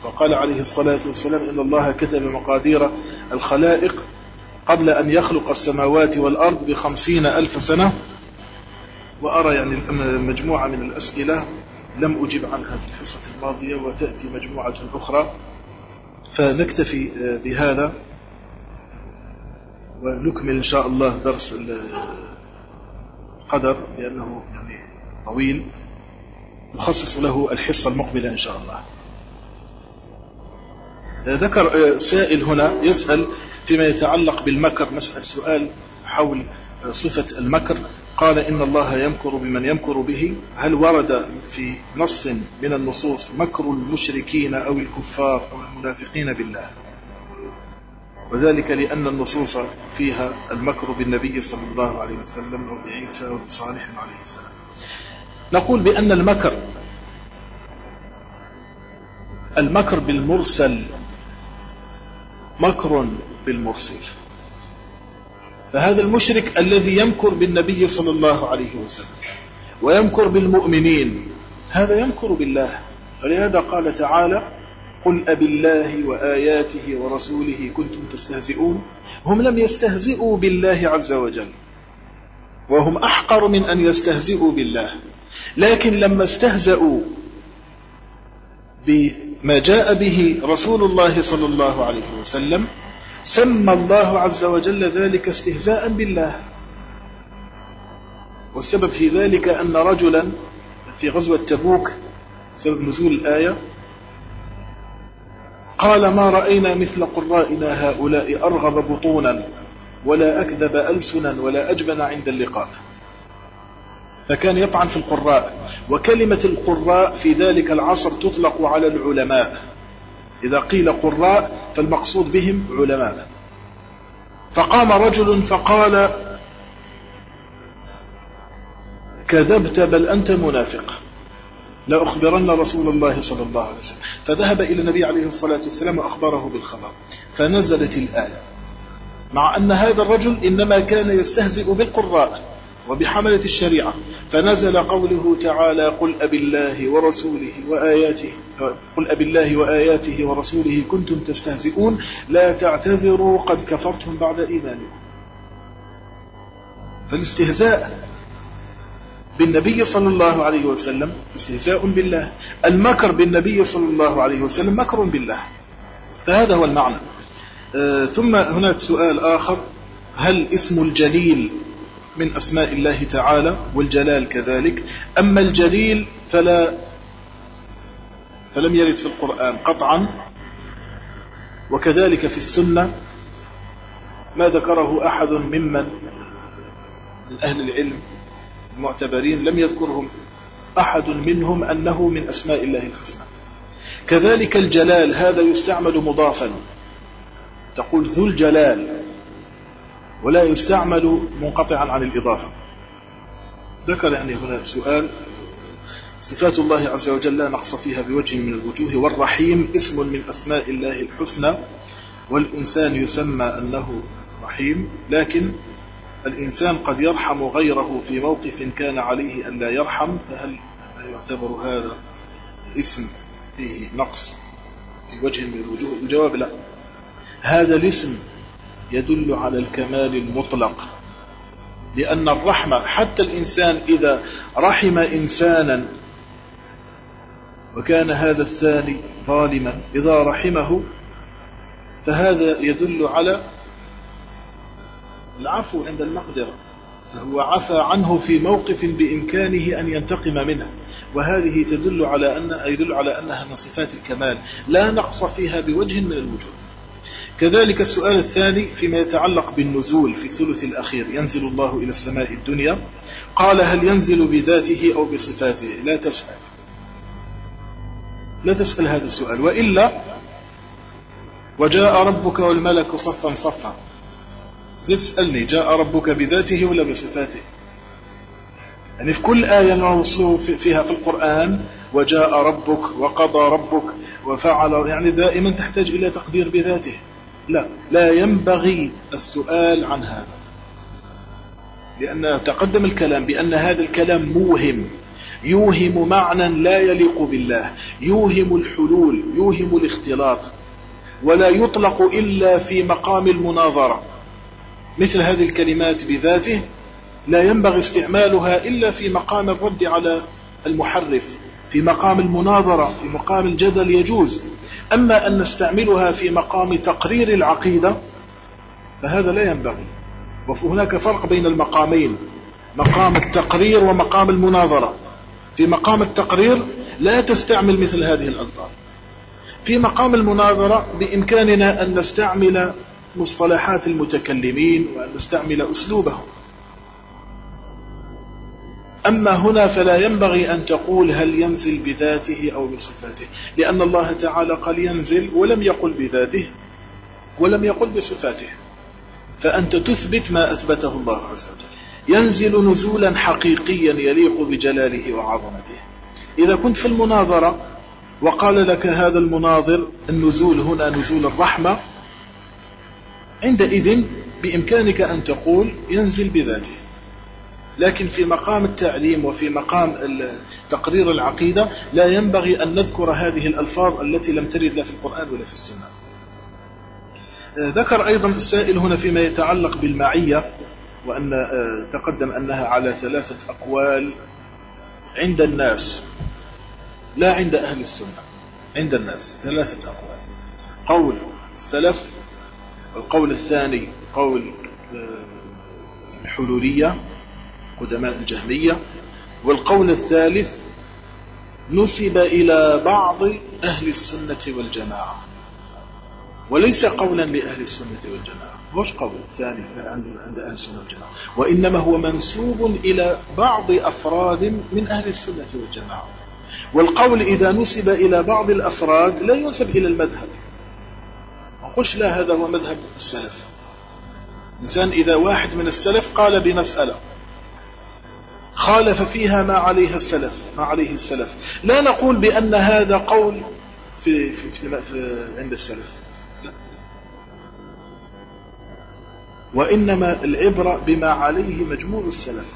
وقال عليه الصلاة والسلام إن الله كتب مقادير الخلائق قبل أن يخلق السماوات والأرض بخمسين ألف سنة. وأرى يعني مجموعة من الأسئلة لم أجب عنها في الحصة الماضية وتأتي مجموعة أخرى. فنكتفي بهذا. ونكمل إن شاء الله درس القدر لأنه يعني طويل. نخصص له الحصة المقبلة إن شاء الله. ذكر سائل هنا يسأل فيما يتعلق بالمكر مسأل سؤال حول صفة المكر. قال إن الله يمكر بمن يمكر به. هل ورد في نص من النصوص مكر المشركين أو الكفار أو المنافقين بالله؟ وذلك لأن النصوص فيها المكر بالنبي صلى الله عليه وسلم أو بعيسى وبصالح عليه السلام. نقول بأن المكر المكر بالمرسل مكر بالمرسل. فهذا المشرك الذي يمكر بالنبي صلى الله عليه وسلم ويمكر بالمؤمنين هذا يمكر بالله. فلهذا قال تعالى قل أب الله وآياته ورسوله كنتم تستهزئون. هم لم يستهزئوا بالله عز وجل وهم أحقر من أن يستهزئوا بالله. لكن لما استهزأوا بما جاء به رسول الله صلى الله عليه وسلم سمى الله عز وجل ذلك استهزاء بالله. والسبب في ذلك أن رجلا في غزوة تبوك سبب نزول الآية قال ما رأينا مثل قرائنا هؤلاء أرغب بطونا ولا أكذب ألسنا ولا أجبن عند اللقاء. فكان يطعن في القراء وكلمة القراء في ذلك العصر تطلق على العلماء. إذا قيل قراء فالمقصود بهم علماء. فقام رجل فقال كذبت بل أنت منافق. لأخبرن رسول الله صلى الله عليه وسلم. فذهب إلى النبي عليه الصلاة والسلام وأخبره بالخبر. فنزلت الآية. مع أن هذا الرجل إنما كان يستهزئ بالقراء وبحملة الشريعة. فنزل قوله تعالى قل أب الله ورسوله وآياته قل أب الله وآياته ورسوله كنتم تستهزئون. لا تعتذروا قد كفرتم بعد إيمانكم. فالاستهزاء بالنبي صلى الله عليه وسلم استهزاء بالله. المكر بالنبي صلى الله عليه وسلم مكر بالله. فهذا هو المعنى. آه ثم هناك سؤال آخر. هل اسم الجليل من أسماء الله تعالى والجلال كذلك؟ أما الجليل فلا فلم يرد في القرآن قطعا. وكذلك في السنة ما ذكره أحد ممن من أهل العلم المعتبرين لم يذكرهم أحد منهم أنه من أسماء الله الحسنى. كذلك الجلال هذا يستعمل مضافا. تقول ذو الجلال ولا يستعمل منقطعا عن الإضافة. ذكر يعني هنا سؤال صفات الله عز وجل لا نقص فيها بوجه من الوجوه والرحيم اسم من أسماء الله الحسنى والإنسان يسمى أنه رحيم لكن الإنسان قد يرحم غيره في موقف كان عليه أن لا يرحم فهل يعتبر هذا اسم فيه نقص في وجه من الوجوه؟ الجواب لا. هذا الاسم يدل على الكمال المطلق لأن الرحمة حتى الإنسان إذا رحم إنسانا وكان هذا الثاني ظالما إذا رحمه فهذا يدل على العفو عند المقدرة. فهو عفى عنه في موقف بإمكانه أن ينتقم منه. وهذه تدل على أن يدل على أنها من صفات الكمال. لا نقص فيها بوجه من الوجوه كذلك السؤال الثاني فيما يتعلق بالنزول في الثلث الأخير. ينزل الله إلى السماء الدنيا. قال هل ينزل بذاته أو بصفاته؟ لا تسأل. لا تسأل هذا السؤال. وإلا وجاء ربك والملك صفا صفا. زد تسألني جاء ربك بذاته ولا بصفاته؟ يعني في كل آية موصوف فيها في القرآن وجاء ربك وقضى ربك وفعل يعني دائما تحتاج إلى تقدير بذاته. لا لا ينبغي السؤال عن هذا. لأن تقدم الكلام بأن هذا الكلام موهم. يوهم معنى لا يليق بالله. يوهم الحلول يوهم الاختلاط. ولا يطلق إلا في مقام المناظرة. مثل هذه الكلمات بذاته لا ينبغي استعمالها إلا في مقام الرد على المحرف في مقام المناظرة في مقام الجدل يجوز. أما أن نستعملها في مقام تقرير العقيدة فهذا لا ينبغي. وهناك فرق بين المقامين مقام التقرير ومقام المناظرة. في مقام التقرير لا تستعمل مثل هذه الألفاظ. في مقام المناظرة بإمكاننا أن نستعمل مصطلحات المتكلمين وأن نستعمل أسلوبهم. أما هنا فلا ينبغي أن تقول هل ينزل بذاته أو بصفاته لأن الله تعالى قال ينزل ولم يقل بذاته ولم يقل بصفاته. فأنت تثبت ما أثبته الله عز وجل. ينزل نزولا حقيقيا يليق بجلاله وعظمته. إذا كنت في المناظرة وقال لك هذا المناظر النزول هنا نزول الرحمة عندئذ بإمكانك أن تقول ينزل بذاته. لكن في مقام التعليم وفي مقام تقرير العقيدة لا ينبغي أن نذكر هذه الألفاظ التي لم ترد لا في القرآن ولا في السنة. آه، ذكر أيضا السائل هنا فيما يتعلق بالمعية وأن آه، تقدم أنها على ثلاثة أقوال عند الناس لا عند أهل السنة عند الناس. ثلاثة أقوال. قول السلف القول الثاني قول آه، الحلولية قدماء الجهمية. والقول الثالث نسب إلى بعض أهل السنة والجماعة. وليس قولا لأهل السنة والجماعة. مش قول ثاني عند أهل السنة والجماعة؟ وإنما هو منسوب إلى بعض أفراد من أهل السنة والجماعة. والقول إذا نسب إلى بعض الأفراد لا ينسب إلى المذهب. قلش لا هذا هو مذهب السلف. إنسان إذا واحد من السلف قال بمسألة خالف فيها ما عليها السلف ما عليه السلف. لا نقول بأن هذا قول في, في, في, في عند السلف. لا. وإنما العبرة بما عليه مجموع السلف.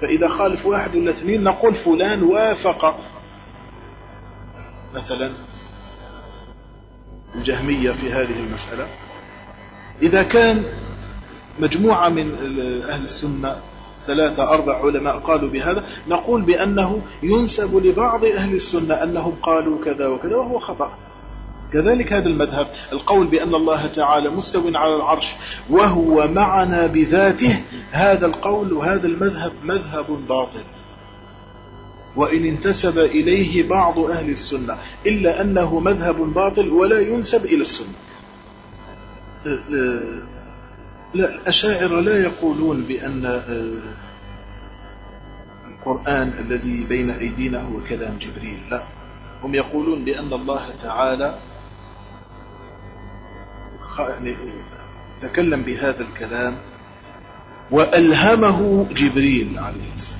فإذا خالف واحد ولا اثنين نقول فلان وافق. مثلا الجهمية في هذه المسألة. إذا كان مجموعة من أهل السنة ثلاثة أربع علماء قالوا بهذا نقول بأنه ينسب لبعض أهل السنة أنهم قالوا كذا وكذا وهو خطأ. كذلك هذا المذهب القول بأن الله تعالى مستو على العرش وهو معنا بذاته هذا القول وهذا المذهب مذهب باطل. وإن انتسب إليه بعض أهل السنة إلا أنه مذهب باطل ولا ينسب إلى السنة. لا الأشاعرة لا يقولون بأن آه، القرآن الذي بين أيدينا هو كلام جبريل لا. هم يقولون بأن الله تعالى يعني تكلم بهذا الكلام وألهمه جبريل عليه السلام.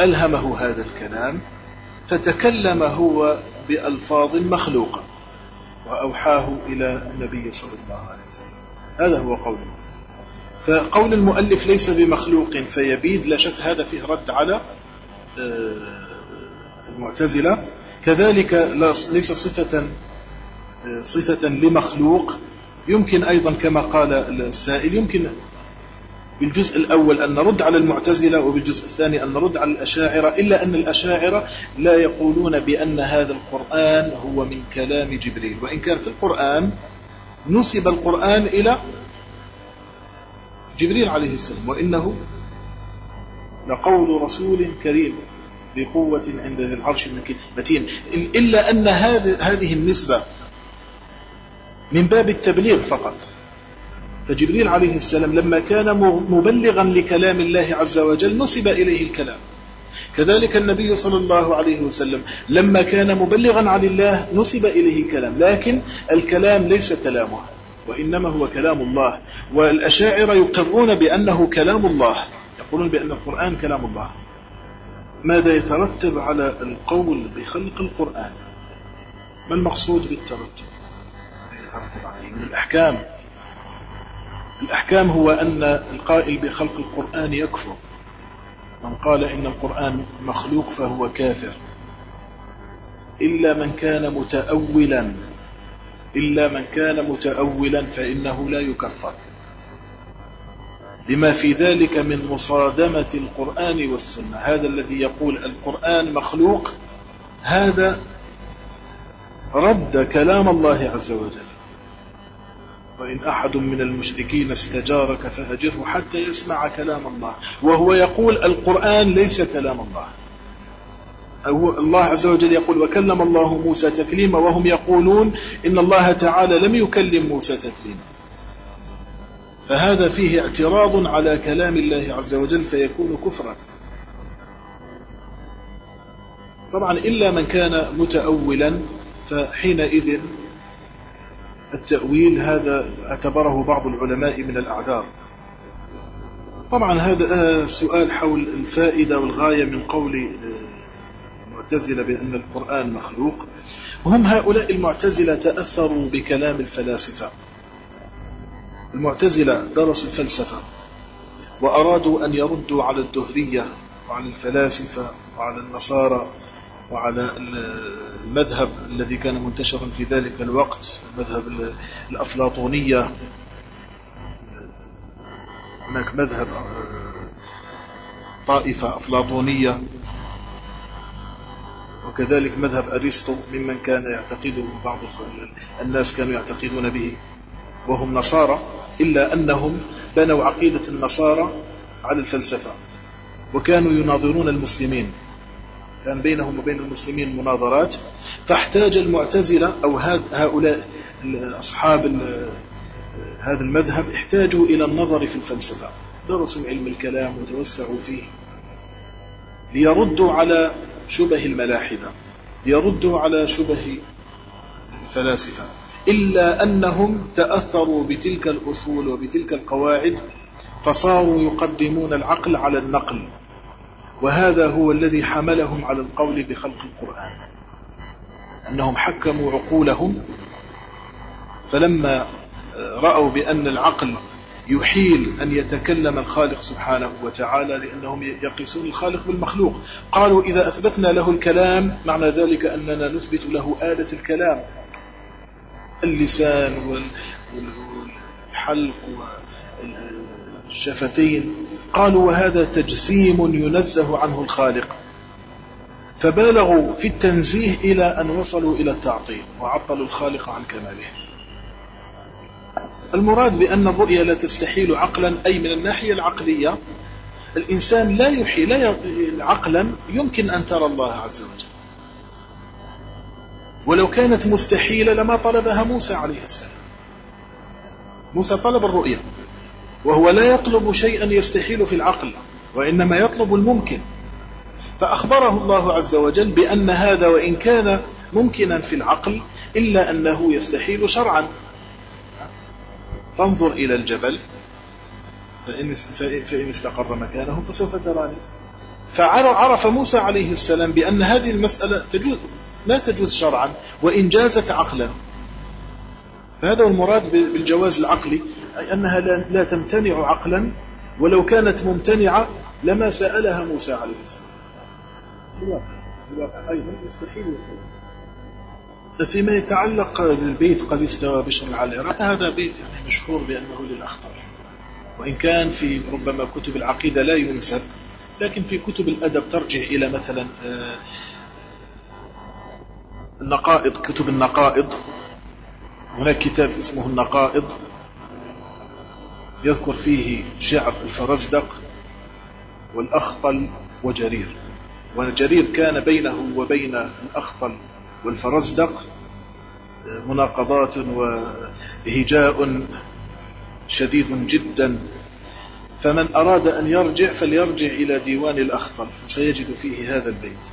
ألهمه هذا الكلام فتكلم هو بألفاظ مخلوقة وأوحاه إلى النبي صلى الله عليه وسلم. هذا هو قوله فقول المؤلف ليس بمخلوق فيبيد لا شك هذا فيه رد على آه، المعتزلة. كذلك ليس صفة آه، صفة لمخلوق. يمكن أيضا كما قال السائل يمكن بالجزء الأول أن نرد على المعتزلة وبالجزء الثاني أن نرد على الأشاعرة إلا أن الأشاعرة لا يقولون بأن هذا القرآن هو من كلام جبريل. وإن كان في القرآن نسب القرآن إلى جبريل عليه السلام وإنه لقول رسول كريم بقوة عند ذي العرش متين إلا أن هذه النسبة من باب التبليغ فقط. فجبريل عليه السلام لما كان مبلغا لكلام الله عز وجل نسب إليه الكلام. كذلك النبي صلى الله عليه وسلم لما كان مبلغا عن الله نسب إليه الكلام لكن الكلام ليس كلامه وإنما هو كلام الله. والأشاعرة يقرون بأنه كلام الله يقولون بأن القرآن كلام الله. ماذا يترتب على القول بخلق القرآن؟ ما المقصود بالترتب؟ يترتب عليه من الأحكام. الأحكام هو أن القائل بخلق القرآن يكفر. من قال إن القرآن مخلوق فهو كافر. إلا من كان متأولا إلا من كان متأولا فإنه لا يكفر. لما في ذلك من مصادمة القرآن والسنة. هذا الذي يقول القرآن مخلوق هذا رد كلام الله عز وجل. وإن أحد من المشركين استجارك فأجره حتى يسمع كلام الله. وهو يقول القرآن ليس كلام الله. الله عز وجل يقول وكلم الله موسى تكليما وهم يقولون إن الله تعالى لم يكلم موسى تكليما. فهذا فيه اعتراض على كلام الله عز وجل فيكون كفرا. طبعا إلا من كان متأولا فحينئذ التأويل هذا اعتبره بعض العلماء من الأعذار. طبعا هذا سؤال حول الفائدة والغاية من قول المعتزلة بأن القرآن مخلوق. وهم هؤلاء المعتزلة تأثروا بكلام الفلاسفة. المعتزلة درسوا الفلسفة وأرادوا أن يردوا على الدهرية وعلى الفلاسفة وعلى النصارى. وعلى المذهب الذي كان منتشرا في ذلك الوقت مذهب الأفلاطونية. هناك مذهب طائفة أفلاطونية. وكذلك مذهب أرسطو ممن كان يعتقده بعض الناس كانوا يعتقدون به. وهم نصارى إلا أنهم بنوا عقيدة النصارى على الفلسفة. وكانوا يناظرون المسلمين. كان بينهم وبين المسلمين مناظرات فاحتاج المعتزلة أو هؤلاء أصحاب هذا المذهب احتاجوا إلى النظر في الفلسفة. درسوا علم الكلام وتوسعوا فيه. ليردوا على شبه الملاحدة. ليردوا على شبه الفلاسفة. إلا أنهم تأثروا بتلك الأصول وبتلك القواعد فصاروا يقدمون العقل على النقل. وهذا هو الذي حملهم على القول بخلق القرآن. أنهم حكموا عقولهم فلما رأوا بأن العقل يحيل أن يتكلم الخالق سبحانه وتعالى لأنهم يقيسون الخالق بالمخلوق قالوا إذا أثبتنا له الكلام معنى ذلك أننا نثبت له آلة الكلام. اللسان والحلق والشفتين. قالوا وهذا تجسيم ينزه عنه الخالق. فبالغوا في التنزيه إلى أن وصلوا إلى التعطيل وعطلوا الخالق عن كماله. المراد بأن الرؤية لا تستحيل عقلا أي من الناحية العقلية. الإنسان لا يحيي لا عقلا يمكن أن ترى الله عز وجل. ولو كانت مستحيلة لما طلبها موسى عليه السلام. موسى طلب الرؤية وهو لا يطلب شيئا يستحيل في العقل وإنما يطلب الممكن. فأخبره الله عز وجل بأن هذا وإن كان ممكنا في العقل إلا أنه يستحيل شرعا. فانظر إلى الجبل فإن, فإن استقر مكانه فسوف تراني. فعرف موسى عليه السلام بأن هذه المسألة تجوز لا تجوز شرعا وإن جازت عقلا. فهذا هو المراد بالجواز العقلي أي أنها لا تمتنع عقلا ولو كانت ممتنعة لما سألها موسى عليه السلام. أيضا يستحيل فيما يتعلق بالبيت قد استوى بشر على هذا بيت يعني مشهور بأنه للأخطر. وإن كان في ربما كتب العقيدة لا ينسب لكن في كتب الأدب ترجع إلى مثلا آه، النقائض كتب النقائض. هناك كتاب اسمه النقائض. يذكر فيه شعر الفرزدق والأخطل وجرير. وجرير كان بينه وبين الأخطل والفرزدق مناقضات وهجاء شديد جدا. فمن أراد أن يرجع فليرجع إلى ديوان الأخطل فسيجد فيه هذا البيت.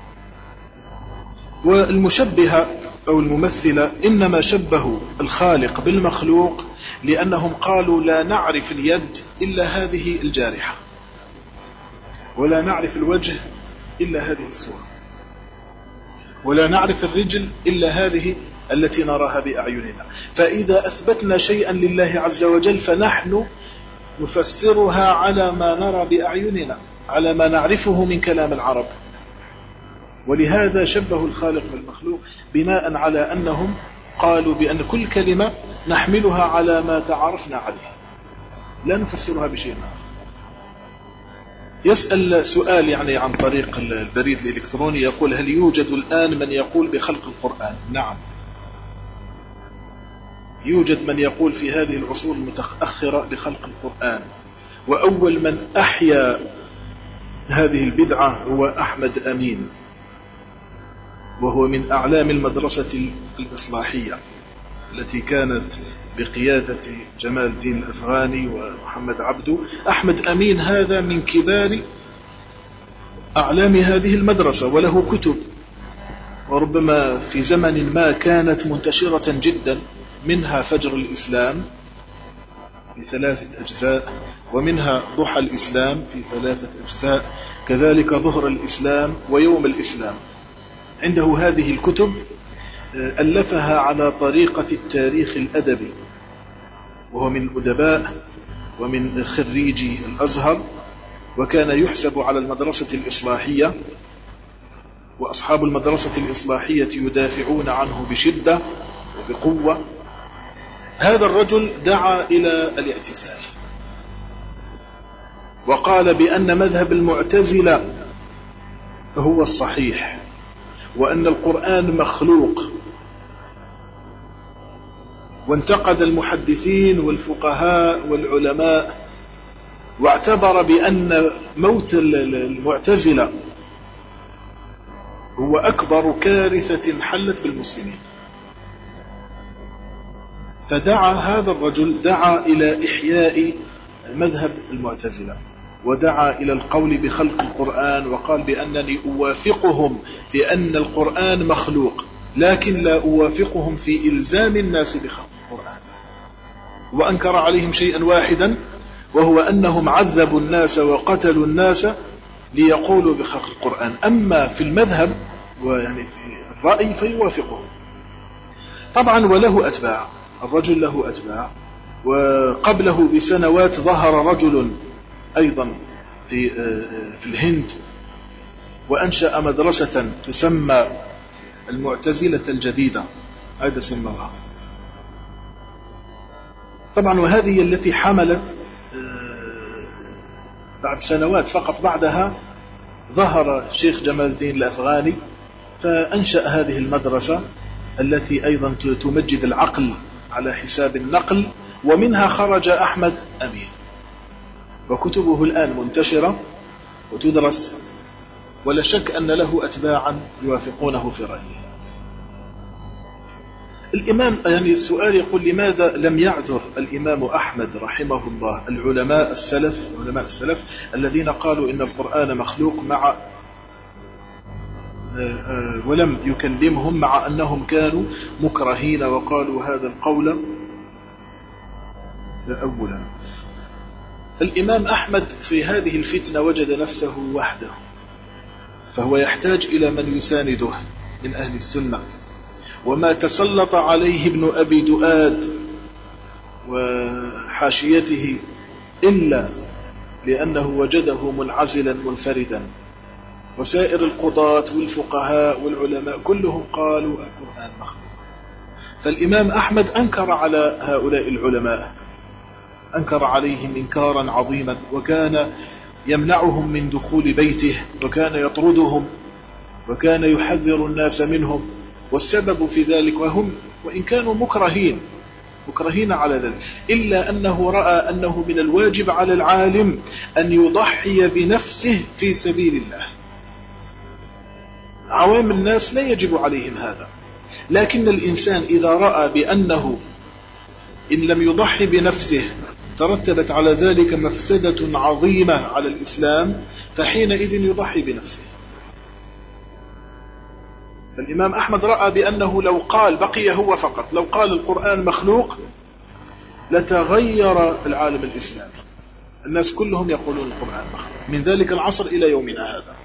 والمشبهة أو الممثلة إنما شبهوا الخالق بالمخلوق لأنهم قالوا لا نعرف اليد إلا هذه الجارحة. ولا نعرف الوجه إلا هذه الصورة. ولا نعرف الرجل إلا هذه التي نراها بأعيننا. فإذا أثبتنا شيئا لله عز وجل فنحن نفسرها على ما نرى بأعيننا على ما نعرفه من كلام العرب. ولهذا شبهوا الخالق بالمخلوق بناء على أنهم قالوا بأن كل كلمة نحملها على ما تعرفنا عليه. لا نفسرها بشيء آخر. يسأل سؤال يعني عن طريق البريد الإلكتروني يقول هل يوجد الآن من يقول بخلق القرآن؟ نعم. يوجد من يقول في هذه العصور المتأخرة بخلق القرآن. وأول من أحيا هذه البدعة هو أحمد أمين وهو من أعلام المدرسة الإصلاحية. التي كانت بقيادة جمال الدين الأفغاني ومحمد عبدو أحمد أمين هذا من كبار أعلام هذه المدرسة وله كتب. وربما في زمن ما كانت منتشرة جدا منها فجر الإسلام في ثلاثة أجزاء ومنها ضحى الإسلام في ثلاثة أجزاء كذلك ظهر الإسلام ويوم الإسلام. عنده هذه الكتب ألفها على طريقة التاريخ الأدبي وهو من أدباء ومن خريجي الأزهر وكان يحسب على المدرسة الإصلاحية وأصحاب المدرسة الإصلاحية يدافعون عنه بشدة وبقوة. هذا الرجل دعا إلى الاعتزال وقال بأن مذهب المعتزلة هو الصحيح وأن القرآن مخلوق. وانتقد المحدثين والفقهاء والعلماء واعتبر بأن موت المعتزلة هو أكبر كارثة حلت بالمسلمين. فدعا هذا الرجل دعا إلى إحياء مذهب المعتزلة ودعا إلى القول بخلق القرآن وقال بأنني أوافقهم في أن القرآن مخلوق لكن لا أوافقهم في إلزام الناس بخلق وأنكر عليهم شيئا واحدا وهو أنهم عذبوا الناس وقتلوا الناس ليقولوا بخلق القرآن. أما في المذهب ويعني في الرأي فيوافقهم. طبعا وله أتباع. الرجل له أتباع. وقبله بسنوات ظهر رجل أيضا في في الهند وأنشأ مدرسة تسمى المعتزلة الجديدة. هذا سموها طبعا وهذه التي حملت بعد سنوات فقط بعدها ظهر شيخ جمال الدين الأفغاني فأنشأ هذه المدرسة التي أيضا تمجد العقل على حساب النقل ومنها خرج أحمد أمين. وكتبه الآن منتشرة وتدرس ولا شك أن له أتباعا يوافقونه في رأيه. الإمام يعني السؤال يقول لماذا لم يعذر الإمام أحمد رحمه الله؟ العلماء السلف علماء السلف الذين قالوا إن القرآن مخلوق مع ولم يكلمهم مع أنهم كانوا مكرهين وقالوا هذا القول أولا. الإمام أحمد في هذه الفتنة وجد نفسه وحده فهو يحتاج إلى من يسانده من أهل السنة. وما تسلط عليه ابن أبي دؤاد وحاشيته إلا لأنه وجده منعزلا منفردا. وسائر القضاة والفقهاء والعلماء كلهم قالوا القرآن مخلوق. فالإمام أحمد أنكر على هؤلاء العلماء أنكر عليهم إنكارا عظيما وكان يمنعهم من دخول بيته وكان يطردهم وكان يحذر الناس منهم. والسبب في ذلك وهم وإن كانوا مكرهين مكرهين على ذلك. إلا أنه رأى أنه من الواجب على العالم أن يضحي بنفسه في سبيل الله. عوام الناس لا يجب عليهم هذا. لكن الإنسان إذا رأى بأنه إن لم يضحي بنفسه ترتبت على ذلك مفسدة عظيمة على الإسلام فحينئذ يضحي بنفسه. الإمام أحمد رأى بأنه لو قال بقي هو فقط لو قال القرآن مخلوق لتغير العالم الإسلامي. الناس كلهم يقولون القرآن مخلوق. من ذلك العصر إلى يومنا هذا.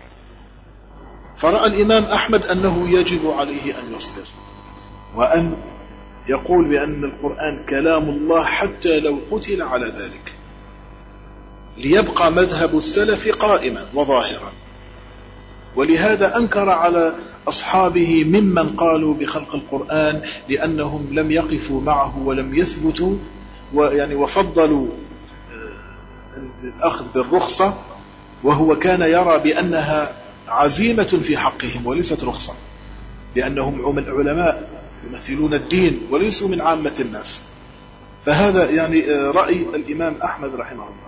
فرأى الإمام أحمد أنه يجب عليه أن يصبر وأن يقول بأن القرآن كلام الله حتى لو قتل على ذلك. ليبقى مذهب السلف قائما وظاهرا. ولهذا أنكر على أصحابه ممن قالوا بخلق القرآن لأنهم لم يقفوا معه ولم يثبتوا ويعني وفضلوا آه، الأخذ بالرخصة وهو كان يرى بأنها عزيمة في حقهم وليست رخصة لأنهم علماء يمثلون الدين وليسوا من عامة الناس. فهذا يعني آه، رأي الإمام أحمد رحمه الله.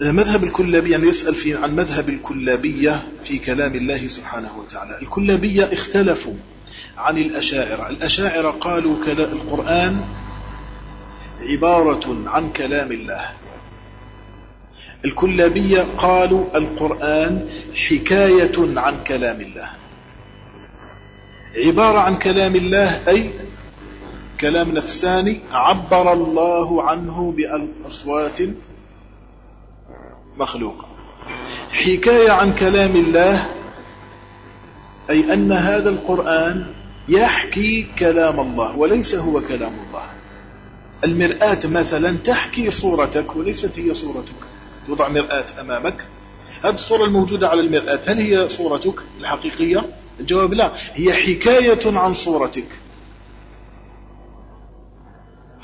مذهب الكلابية يعني يسأل في عن مذهب الكلابية في كلام الله سبحانه وتعالى. الكلابية اختلفوا عن الأشاعرة. الأشاعرة قالوا القرآن عبارة عن كلام الله. الكلابية قالوا القرآن حكاية عن كلام الله. عبارة عن كلام الله أي كلام نفساني عبر الله عنه بأصوات مخلوقة حكاية عن كلام الله أي أن هذا القرآن يحكي كلام الله وليس هو كلام الله. المرآة مثلا تحكي صورتك وليست هي صورتك. توضع مرآة أمامك. هذه الصورة الموجودة على المرآة هل هي صورتك الحقيقية؟ الجواب لا. هي حكاية عن صورتك.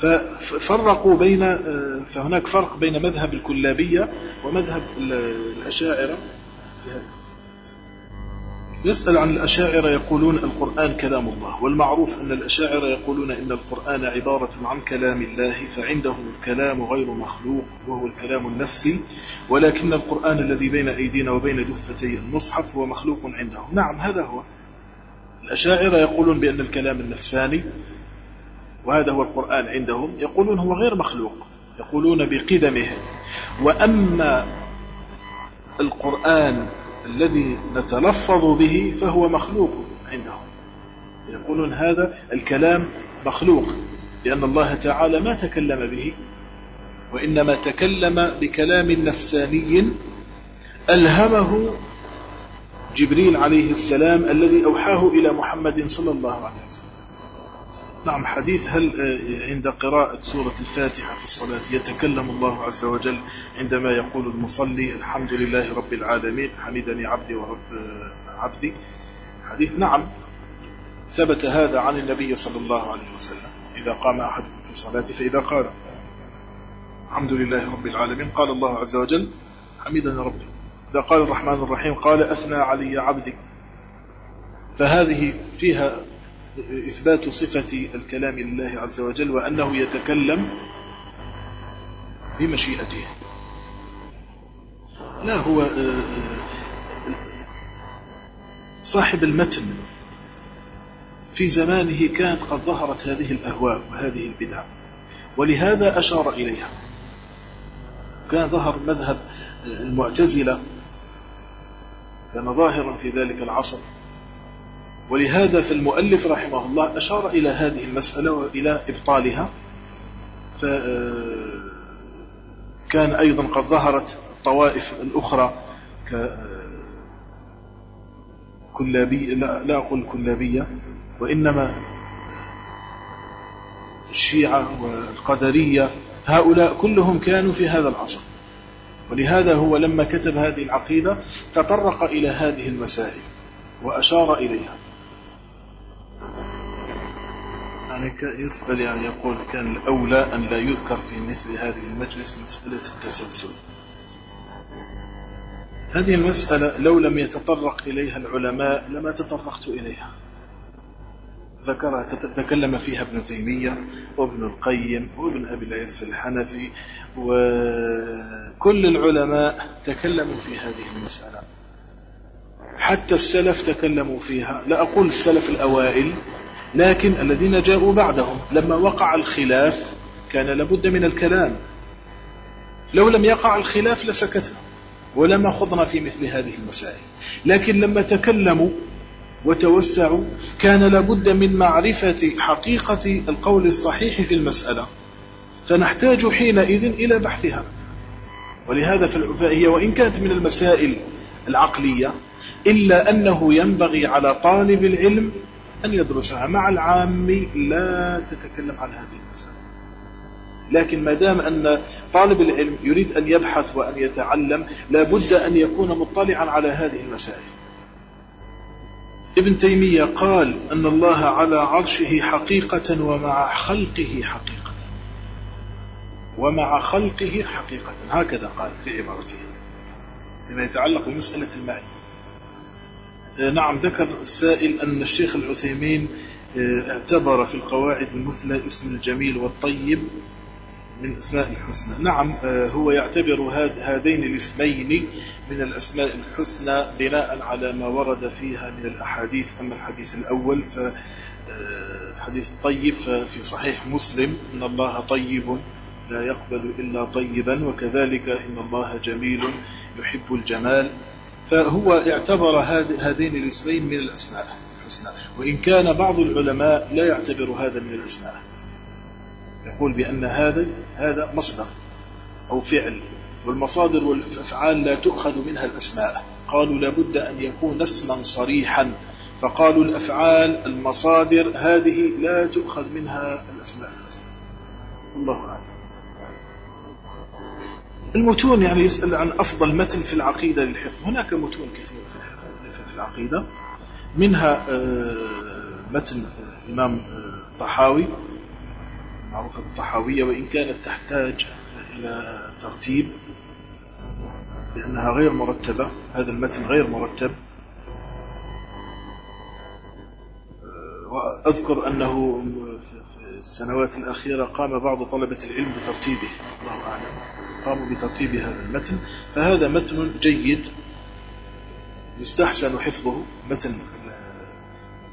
ففرقوا بين فهناك فرق بين مذهب الكلابية ومذهب الأشاعرة. يسأل عن الأشاعرة يقولون القرآن كلام الله والمعروف أن الأشاعرة يقولون إن القرآن عبارة عن كلام الله فعندهم الكلام غير مخلوق وهو الكلام النفسي ولكن القرآن الذي بين أيدينا وبين دفتي المصحف هو مخلوق عندهم. نعم هذا هو. الأشاعرة يقولون بأن الكلام النفساني وهذا هو القرآن عندهم يقولون هو غير مخلوق يقولون بقدمه. وأما القرآن الذي نتلفظ به فهو مخلوق عندهم. يقولون هذا الكلام مخلوق لأن الله تعالى ما تكلم به وإنما تكلم بكلام نفساني ألهمه جبريل عليه السلام الذي أوحاه إلى محمد صلى الله عليه وسلم. نعم حديث هل آه، عند قراءة سورة الفاتحة في الصلاة يتكلم الله عز وجل عندما يقول المصلي الحمد لله رب العالمين حمدني عبدي ورب آه، عبدي؟ حديث نعم ثبت هذا عن النبي صلى الله عليه وسلم. إذا قام أحدكم في صلاته فإذا قال الحمد لله رب العالمين قال الله عز وجل حمدني ربي. إذا قال الرحمن الرحيم قال أثنى علي عبدي. فهذه فيها إثبات صفة الكلام لله عز وجل وأنه يتكلم بمشيئته. لا هو آه، آه، صاحب المتن في زمانه كانت قد ظهرت هذه الأهواء وهذه البدع ولهذا أشار إليها. كان ظهر مذهب المعتزلة كان ظاهرا في ذلك العصر ولهذا في المؤلف رحمه الله أشار إلى هذه المسألة وإلى إبطالها. فكان أيضا قد ظهرت الطوائف الأخرى ككلابية لا, لا أقول كلابية وإنما الشيعة والقدرية هؤلاء كلهم كانوا في هذا العصر. ولهذا هو لما كتب هذه العقيدة تطرق إلى هذه المسائل وأشار إليها. يعني يسأل يعني يقول كان الأولى أن لا يذكر في مثل هذه المجلس مسألة التسلسل. هذه المسألة لو لم يتطرق إليها العلماء لما تطرقت إليها. ذكرها تكلم فيها ابن تيمية وابن القيم وابن أبي العز الحنفي وكل العلماء تكلموا في هذه المسألة. حتى السلف تكلموا فيها. لا أقول السلف الأوائل لكن الذين جاءوا بعدهم لما وقع الخلاف كان لابد من الكلام. لو لم يقع الخلاف لسكتنا ولما خضنا في مثل هذه المسائل. لكن لما تكلموا وتوسعوا كان لابد من معرفة حقيقة القول الصحيح في المسألة. فنحتاج حينئذ إلى بحثها. ولهذا فهي وإن كانت من المسائل العقلية إلا أنه ينبغي على طالب العلم أن يدرسها مع العام لا تتكلم عن هذه المسألة. لكن ما دام أن طالب العلم يريد أن يبحث وأن يتعلم لابد أن يكون مطلعا على هذه المسائل. ابن تيمية قال أن الله على عرشه حقيقة ومع خلقه حقيقة. ومع خلقه حقيقة. هكذا قال في عبارته. فيما يتعلق بمسألة الماء نعم ذكر السائل أن الشيخ العثيمين آه، اعتبر في القواعد المثلى اسم الجميل والطيب من أسماء الحسنى. نعم آه، هو يعتبر هذين الاسمين من الأسماء الحسنى بناء على ما ورد فيها من الأحاديث. أما الحديث الأول فحديث آه، الطيب ففي صحيح مسلم إن الله طيب لا يقبل إلا طيبا وكذلك إن الله جميل يحب الجمال. فهو اعتبر هذين الاسمين من الأسماء الحسنى وإن كان بعض العلماء لا يعتبر هذا من الأسماء. يقول بأن هذا هذا مصدر أو فعل والمصادر والأفعال لا تؤخذ منها الأسماء. قالوا لابد أن يكون اسما صريحا. فقالوا الأفعال المصادر هذه لا تؤخذ منها الأسماء. الله أعلم. المتون يعني يسأل عن أفضل متن في العقيدة للحفظ. هناك متون كثيرة في العقيدة. منها آه، متن الإمام الطحاوي معروفة بالطحاوية وإن كانت تحتاج إلى ترتيب لأنها غير مرتبة. هذا المتن غير مرتب. آه، وأذكر أنه في السنوات الأخيرة قام بعض طلبة العلم بترتيبه. الله أعلم. قاموا بترتيب هذا المتن فهذا متن جيد يستحسن حفظه متن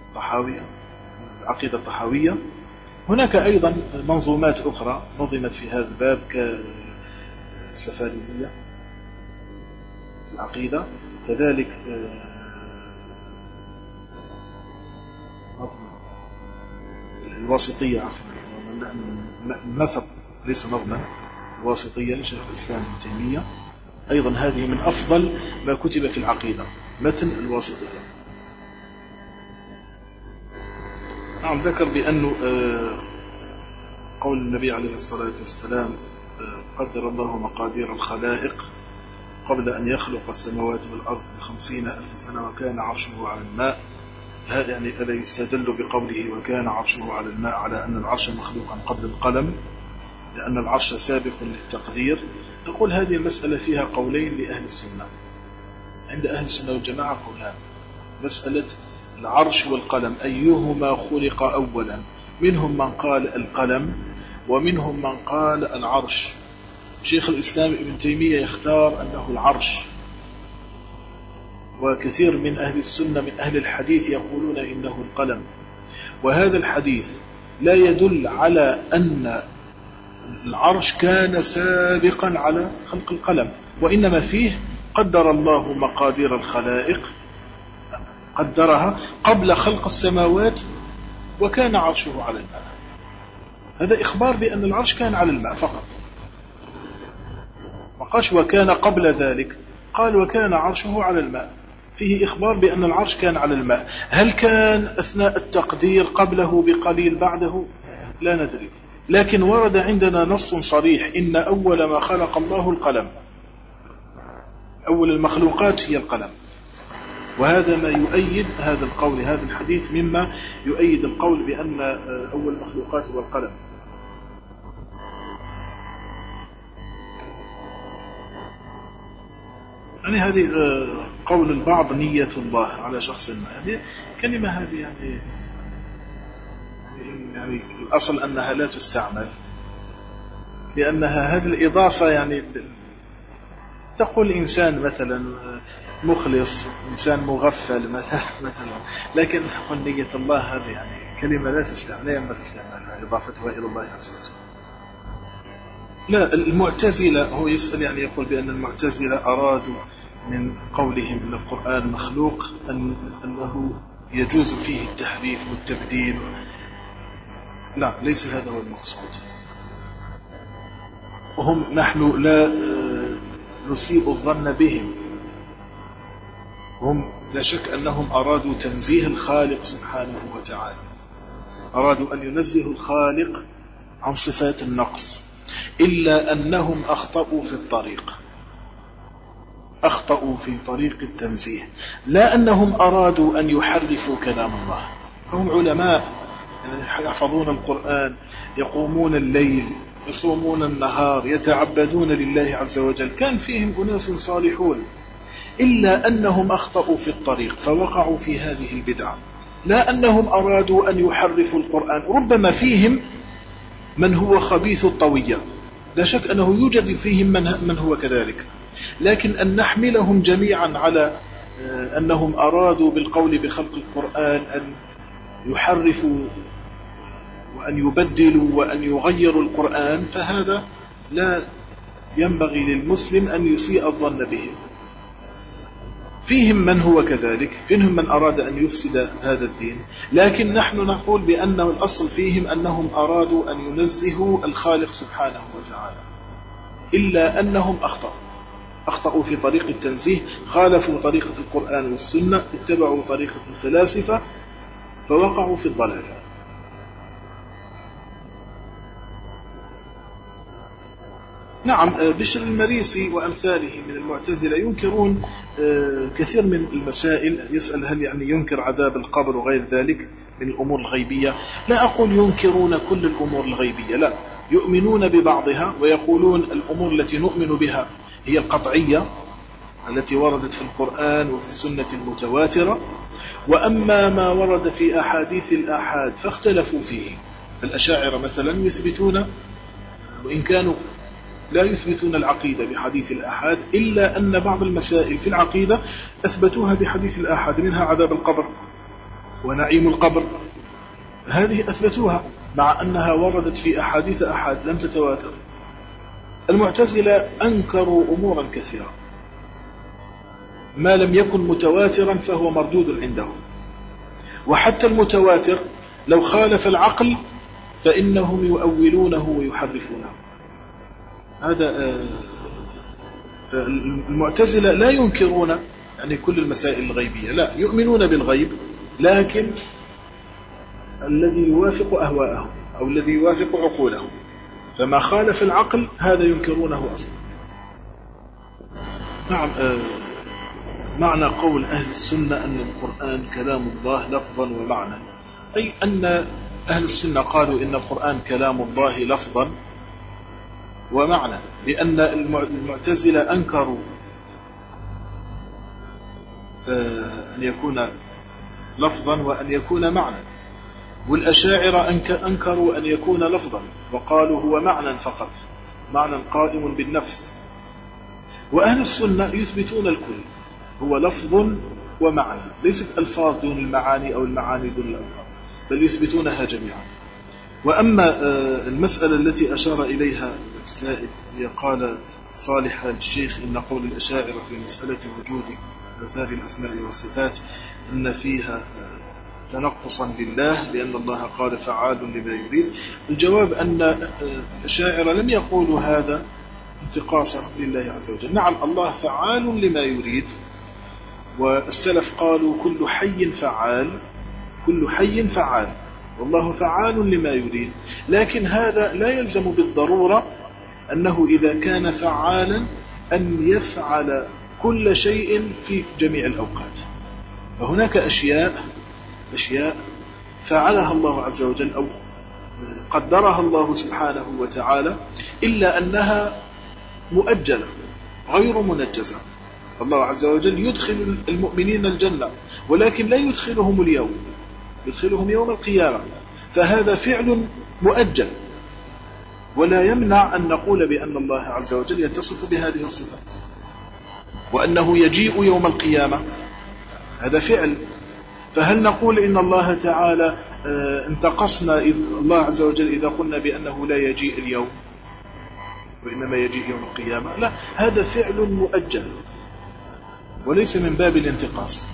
الطحاوية العقيدة الطحاوية هناك أيضا منظومات أخرى نظمت في هذا الباب كالسفارينية العقيدة كذلك الواسطية عفوا نثر ليس نظما الواسطية لشيخ الإسلام ابن تيمية. أيضا هذه من أفضل ما كتب في العقيدة متن الواسطية. نعم ذكر بأنه آه، قول النبي عليه الصلاة والسلام آه، قدر الله مقادير الخلائق قبل أن يخلق السماوات والأرض بخمسين ألف سنة وكان عرشه على الماء. هذا يعني ألا يستدل بقوله وكان عرشه على الماء على أن العرش مخلوقا قبل القلم. لأن العرش سابق للتقدير. نقول هذه المسألة فيها قولين لأهل السنة. عند أهل السنة والجماعة قولان. مسألة العرش والقلم. أيهما خلق أولا؟ منهم من قال القلم ومنهم من قال العرش. شيخ الإسلام ابن تيمية يختار أنه العرش. وكثير من أهل السنة من أهل الحديث يقولون إنه القلم. وهذا الحديث لا يدل على أن العرش كان سابقا على خلق القلم وإنما فيه قدر الله مقادير الخلائق قدرها قبل خلق السماوات وكان عرشه على الماء. هذا إخبار بأن العرش كان على الماء فقط. وقاش وكان قبل ذلك قال وكان عرشه على الماء. فيه إخبار بأن العرش كان على الماء. هل كان أثناء التقدير قبله بقليل بعده؟ لا ندري. لكن ورد عندنا نص صريح إن أول ما خلق الله القلم. أول المخلوقات هي القلم. وهذا ما يؤيد هذا القول هذا الحديث مما يؤيد القول بأن أول المخلوقات هو القلم. يعني هذه قول البعض نية الله على شخص ما. هذه كلمة هذه يعني يعني الأصل أنها لا تستعمل لأنها هذه الإضافة يعني تقول إنسان مثلا مخلص إنسان مغفل مثلا مثلا. لكن نقول نية الله هذه يعني كلمة لا تستعمل لا ينبغي استعمالها إضافتها إلى الله عز وجل. لا المعتزلة هو يسأل يعني يقول بأن المعتزلة أرادوا من قولهم أن القرآن مخلوق أن أنه يجوز فيه التحريف والتبديل. لا ليس هذا هو المقصود. وهم نحن لا آه، نسيء الظن بهم. هم لا شك أنهم أرادوا تنزيه الخالق سبحانه وتعالى. أرادوا أن ينزهوا الخالق عن صفات النقص. إلا أنهم أخطأوا في الطريق. أخطأوا في طريق التنزيه. لا أنهم أرادوا أن يحرفوا كلام الله. هم علماء. يحفظون القرآن يقومون الليل يصومون النهار يتعبدون لله عز وجل. كان فيهم أناس صالحون إلا أنهم أخطأوا في الطريق فوقعوا في هذه البدعة. لا أنهم أرادوا أن يحرفوا القرآن ربما فيهم من هو خبيث الطوية. لا شك أنه يوجد فيهم من, هو كذلك. لكن أن نحملهم جميعا على آه، أنهم أرادوا بالقول بخلق القرآن أن يحرفوا وأن يبدلوا وأن يغيروا القرآن فهذا لا ينبغي للمسلم أن يسيء الظن بهم فيهم من هو كذلك فيهم من أراد أن يفسد هذا الدين. لكن نحن نقول بأن الأصل فيهم أنهم أرادوا أن ينزهوا الخالق سبحانه وتعالى إلا أنهم أخطأوا. أخطأوا في طريق التنزيه خالفوا طريقة القرآن والسنة اتبعوا طريقة الفلاسفة فوقعوا في الضلال نعم آه، بشر المريسي وأمثاله من المعتزلة ينكرون آه، كثير من المسائل. يسأل هل يعني ينكر عذاب القبر وغير ذلك من الأمور الغيبية؟ لا أقول ينكرون كل الأمور الغيبية لا. يؤمنون ببعضها ويقولون الأمور التي نؤمن بها هي القطعية التي وردت في القرآن وفي السنة المتواترة. وأما ما ورد في أحاديث الآحاد فاختلفوا فيه. الأشاعرة مثلا يثبتون وإن كانوا لا يثبتون العقيدة بحديث الآحاد إلا أن بعض المسائل في العقيدة أثبتوها بحديث الآحاد منها عذاب القبر ونعيم القبر. هذه أثبتوها مع أنها وردت في أحاديث أحاد لم تتواتر. المعتزلة أنكروا أمورا كثيرة. ما لم يكن متواترا فهو مردود عندهم. وحتى المتواتر لو خالف العقل فإنهم يؤولونه ويحرفونه. هذا آه، المعتزلة لا ينكرون يعني كل المسائل الغيبية لا يؤمنون بالغيب لكن الذي يوافق أهواءهم أو الذي يوافق عقولهم. فما خالف العقل هذا ينكرونه أصلا. نعم آه، معنى قول أهل السنة أن القرآن كلام الله لفظا ومعنى أي أن أهل السنة قالوا إن القرآن كلام الله لفظا ومعنى لأن المعتزلة أنكروا آه، أن يكون لفظا وأن يكون معنى. والأشاعرة أنكروا أن يكون لفظا وقالوا هو معنى فقط معنى قائم بالنفس. وأهل السنة يثبتون الكل هو لفظ ومعنى ليست ألفاظ دون المعاني أو المعاني دون الألفاظ بل يثبتونها جميعا. وأما آه، المسألة التي أشار إليها السائل قال صالح الشيخ إن قول الأشاعرة في مسألة وجود آثار الأسماء والصفات أن فيها آه، تنقصا لله لأن الله قال فعال لما يريد. الجواب أن آه، الأشاعرة لم يقولوا هذا انتقاصا لله عز وجل. نعم الله فعال لما يريد. والسلف قالوا كل حي فعال كل حي فعال. والله فعال لما يريد. لكن هذا لا يلزم بالضرورة أنه إذا كان فعالا أن يفعل كل شيء في جميع الأوقات. فهناك أشياء أشياء فعلها الله عز وجل أو قدرها الله سبحانه وتعالى إلا أنها مؤجلة غير منجزة. الله عز وجل يدخل المؤمنين الجنة ولكن لا يدخلهم اليوم. يدخلهم يوم القيامة. فهذا فعل مؤجل. ولا يمنع أن نقول بأن الله عز وجل يتصف بهذه الصفة. وأنه يجيء يوم القيامة. هذا فعل. فهل نقول إن الله تعالى آه، انتقصنا إذ الله عز وجل إذا قلنا بأنه لا يجيء اليوم؟ وإنما يجيء يوم القيامة. لا هذا فعل مؤجل. وليس من باب الانتقاص.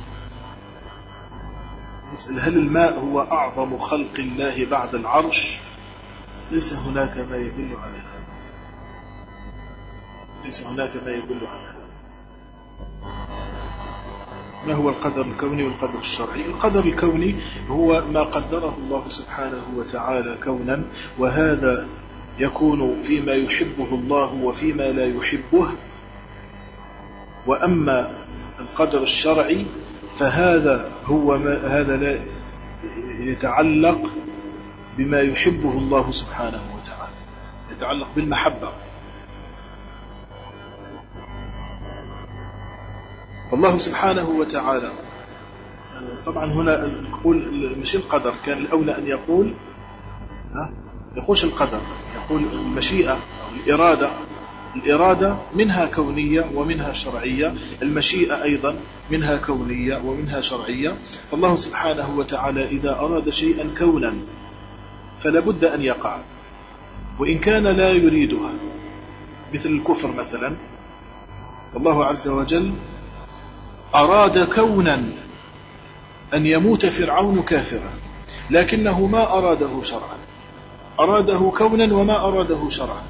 يسأل هل الماء هو أعظم خلق الله بعد العرش؟ ليس هناك ما يدل على هذا. ليس هناك ما يدل على هذا. ما هو القدر الكوني والقدر الشرعي؟ القدر الكوني هو ما قدره الله سبحانه وتعالى كونا وهذا يكون فيما يحبه الله وفيما لا يحبه. وأما القدر الشرعي فهذا هو ما هذا لا يتعلق بما يحبه الله سبحانه وتعالى يتعلق بالمحبة. فالله سبحانه وتعالى طبعا هنا نقول مش القدر كان الأولى أن يقول يقولش القدر يقول المشيئة أو الإرادة. الإرادة منها كونية ومنها شرعية المشيئة أيضا منها كونية ومنها شرعية. فالله سبحانه وتعالى إذا أراد شيئا كونا فلا بد أن يقع. وإن كان لا يريدها مثل الكفر مثلا الله عز وجل أراد كونا أن يموت فرعون كافرا لكنه ما أراده شرعا. أراده كونا وما أراده شرعا.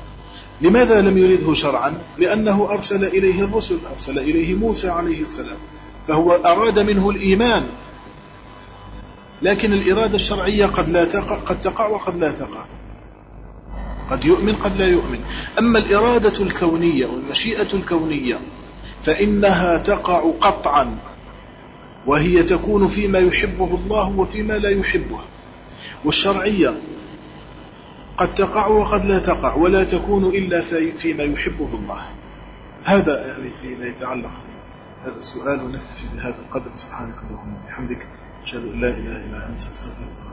لماذا لم يرده شرعا؟ لأنه أرسل إليه الرسل أرسل إليه موسى عليه السلام فهو أراد منه الإيمان. لكن الإرادة الشرعية قد لا تقع قد تقع وقد لا تقع. قد يؤمن قد لا يؤمن. أما الإرادة الكونية والمشيئة الكونية فإنها تقع قطعا وهي تكون فيما يحبه الله وفيما لا يحبه. والشرعية قد تقع وقد لا تقع ولا تكون إلا فيما يحبه الله. هذا يعني فيما يتعلق هذا السؤال ونكتفي بهذا القدر. سبحانك اللهم وبحمدك أشهد أن لا إله إلا أنت أستغفرك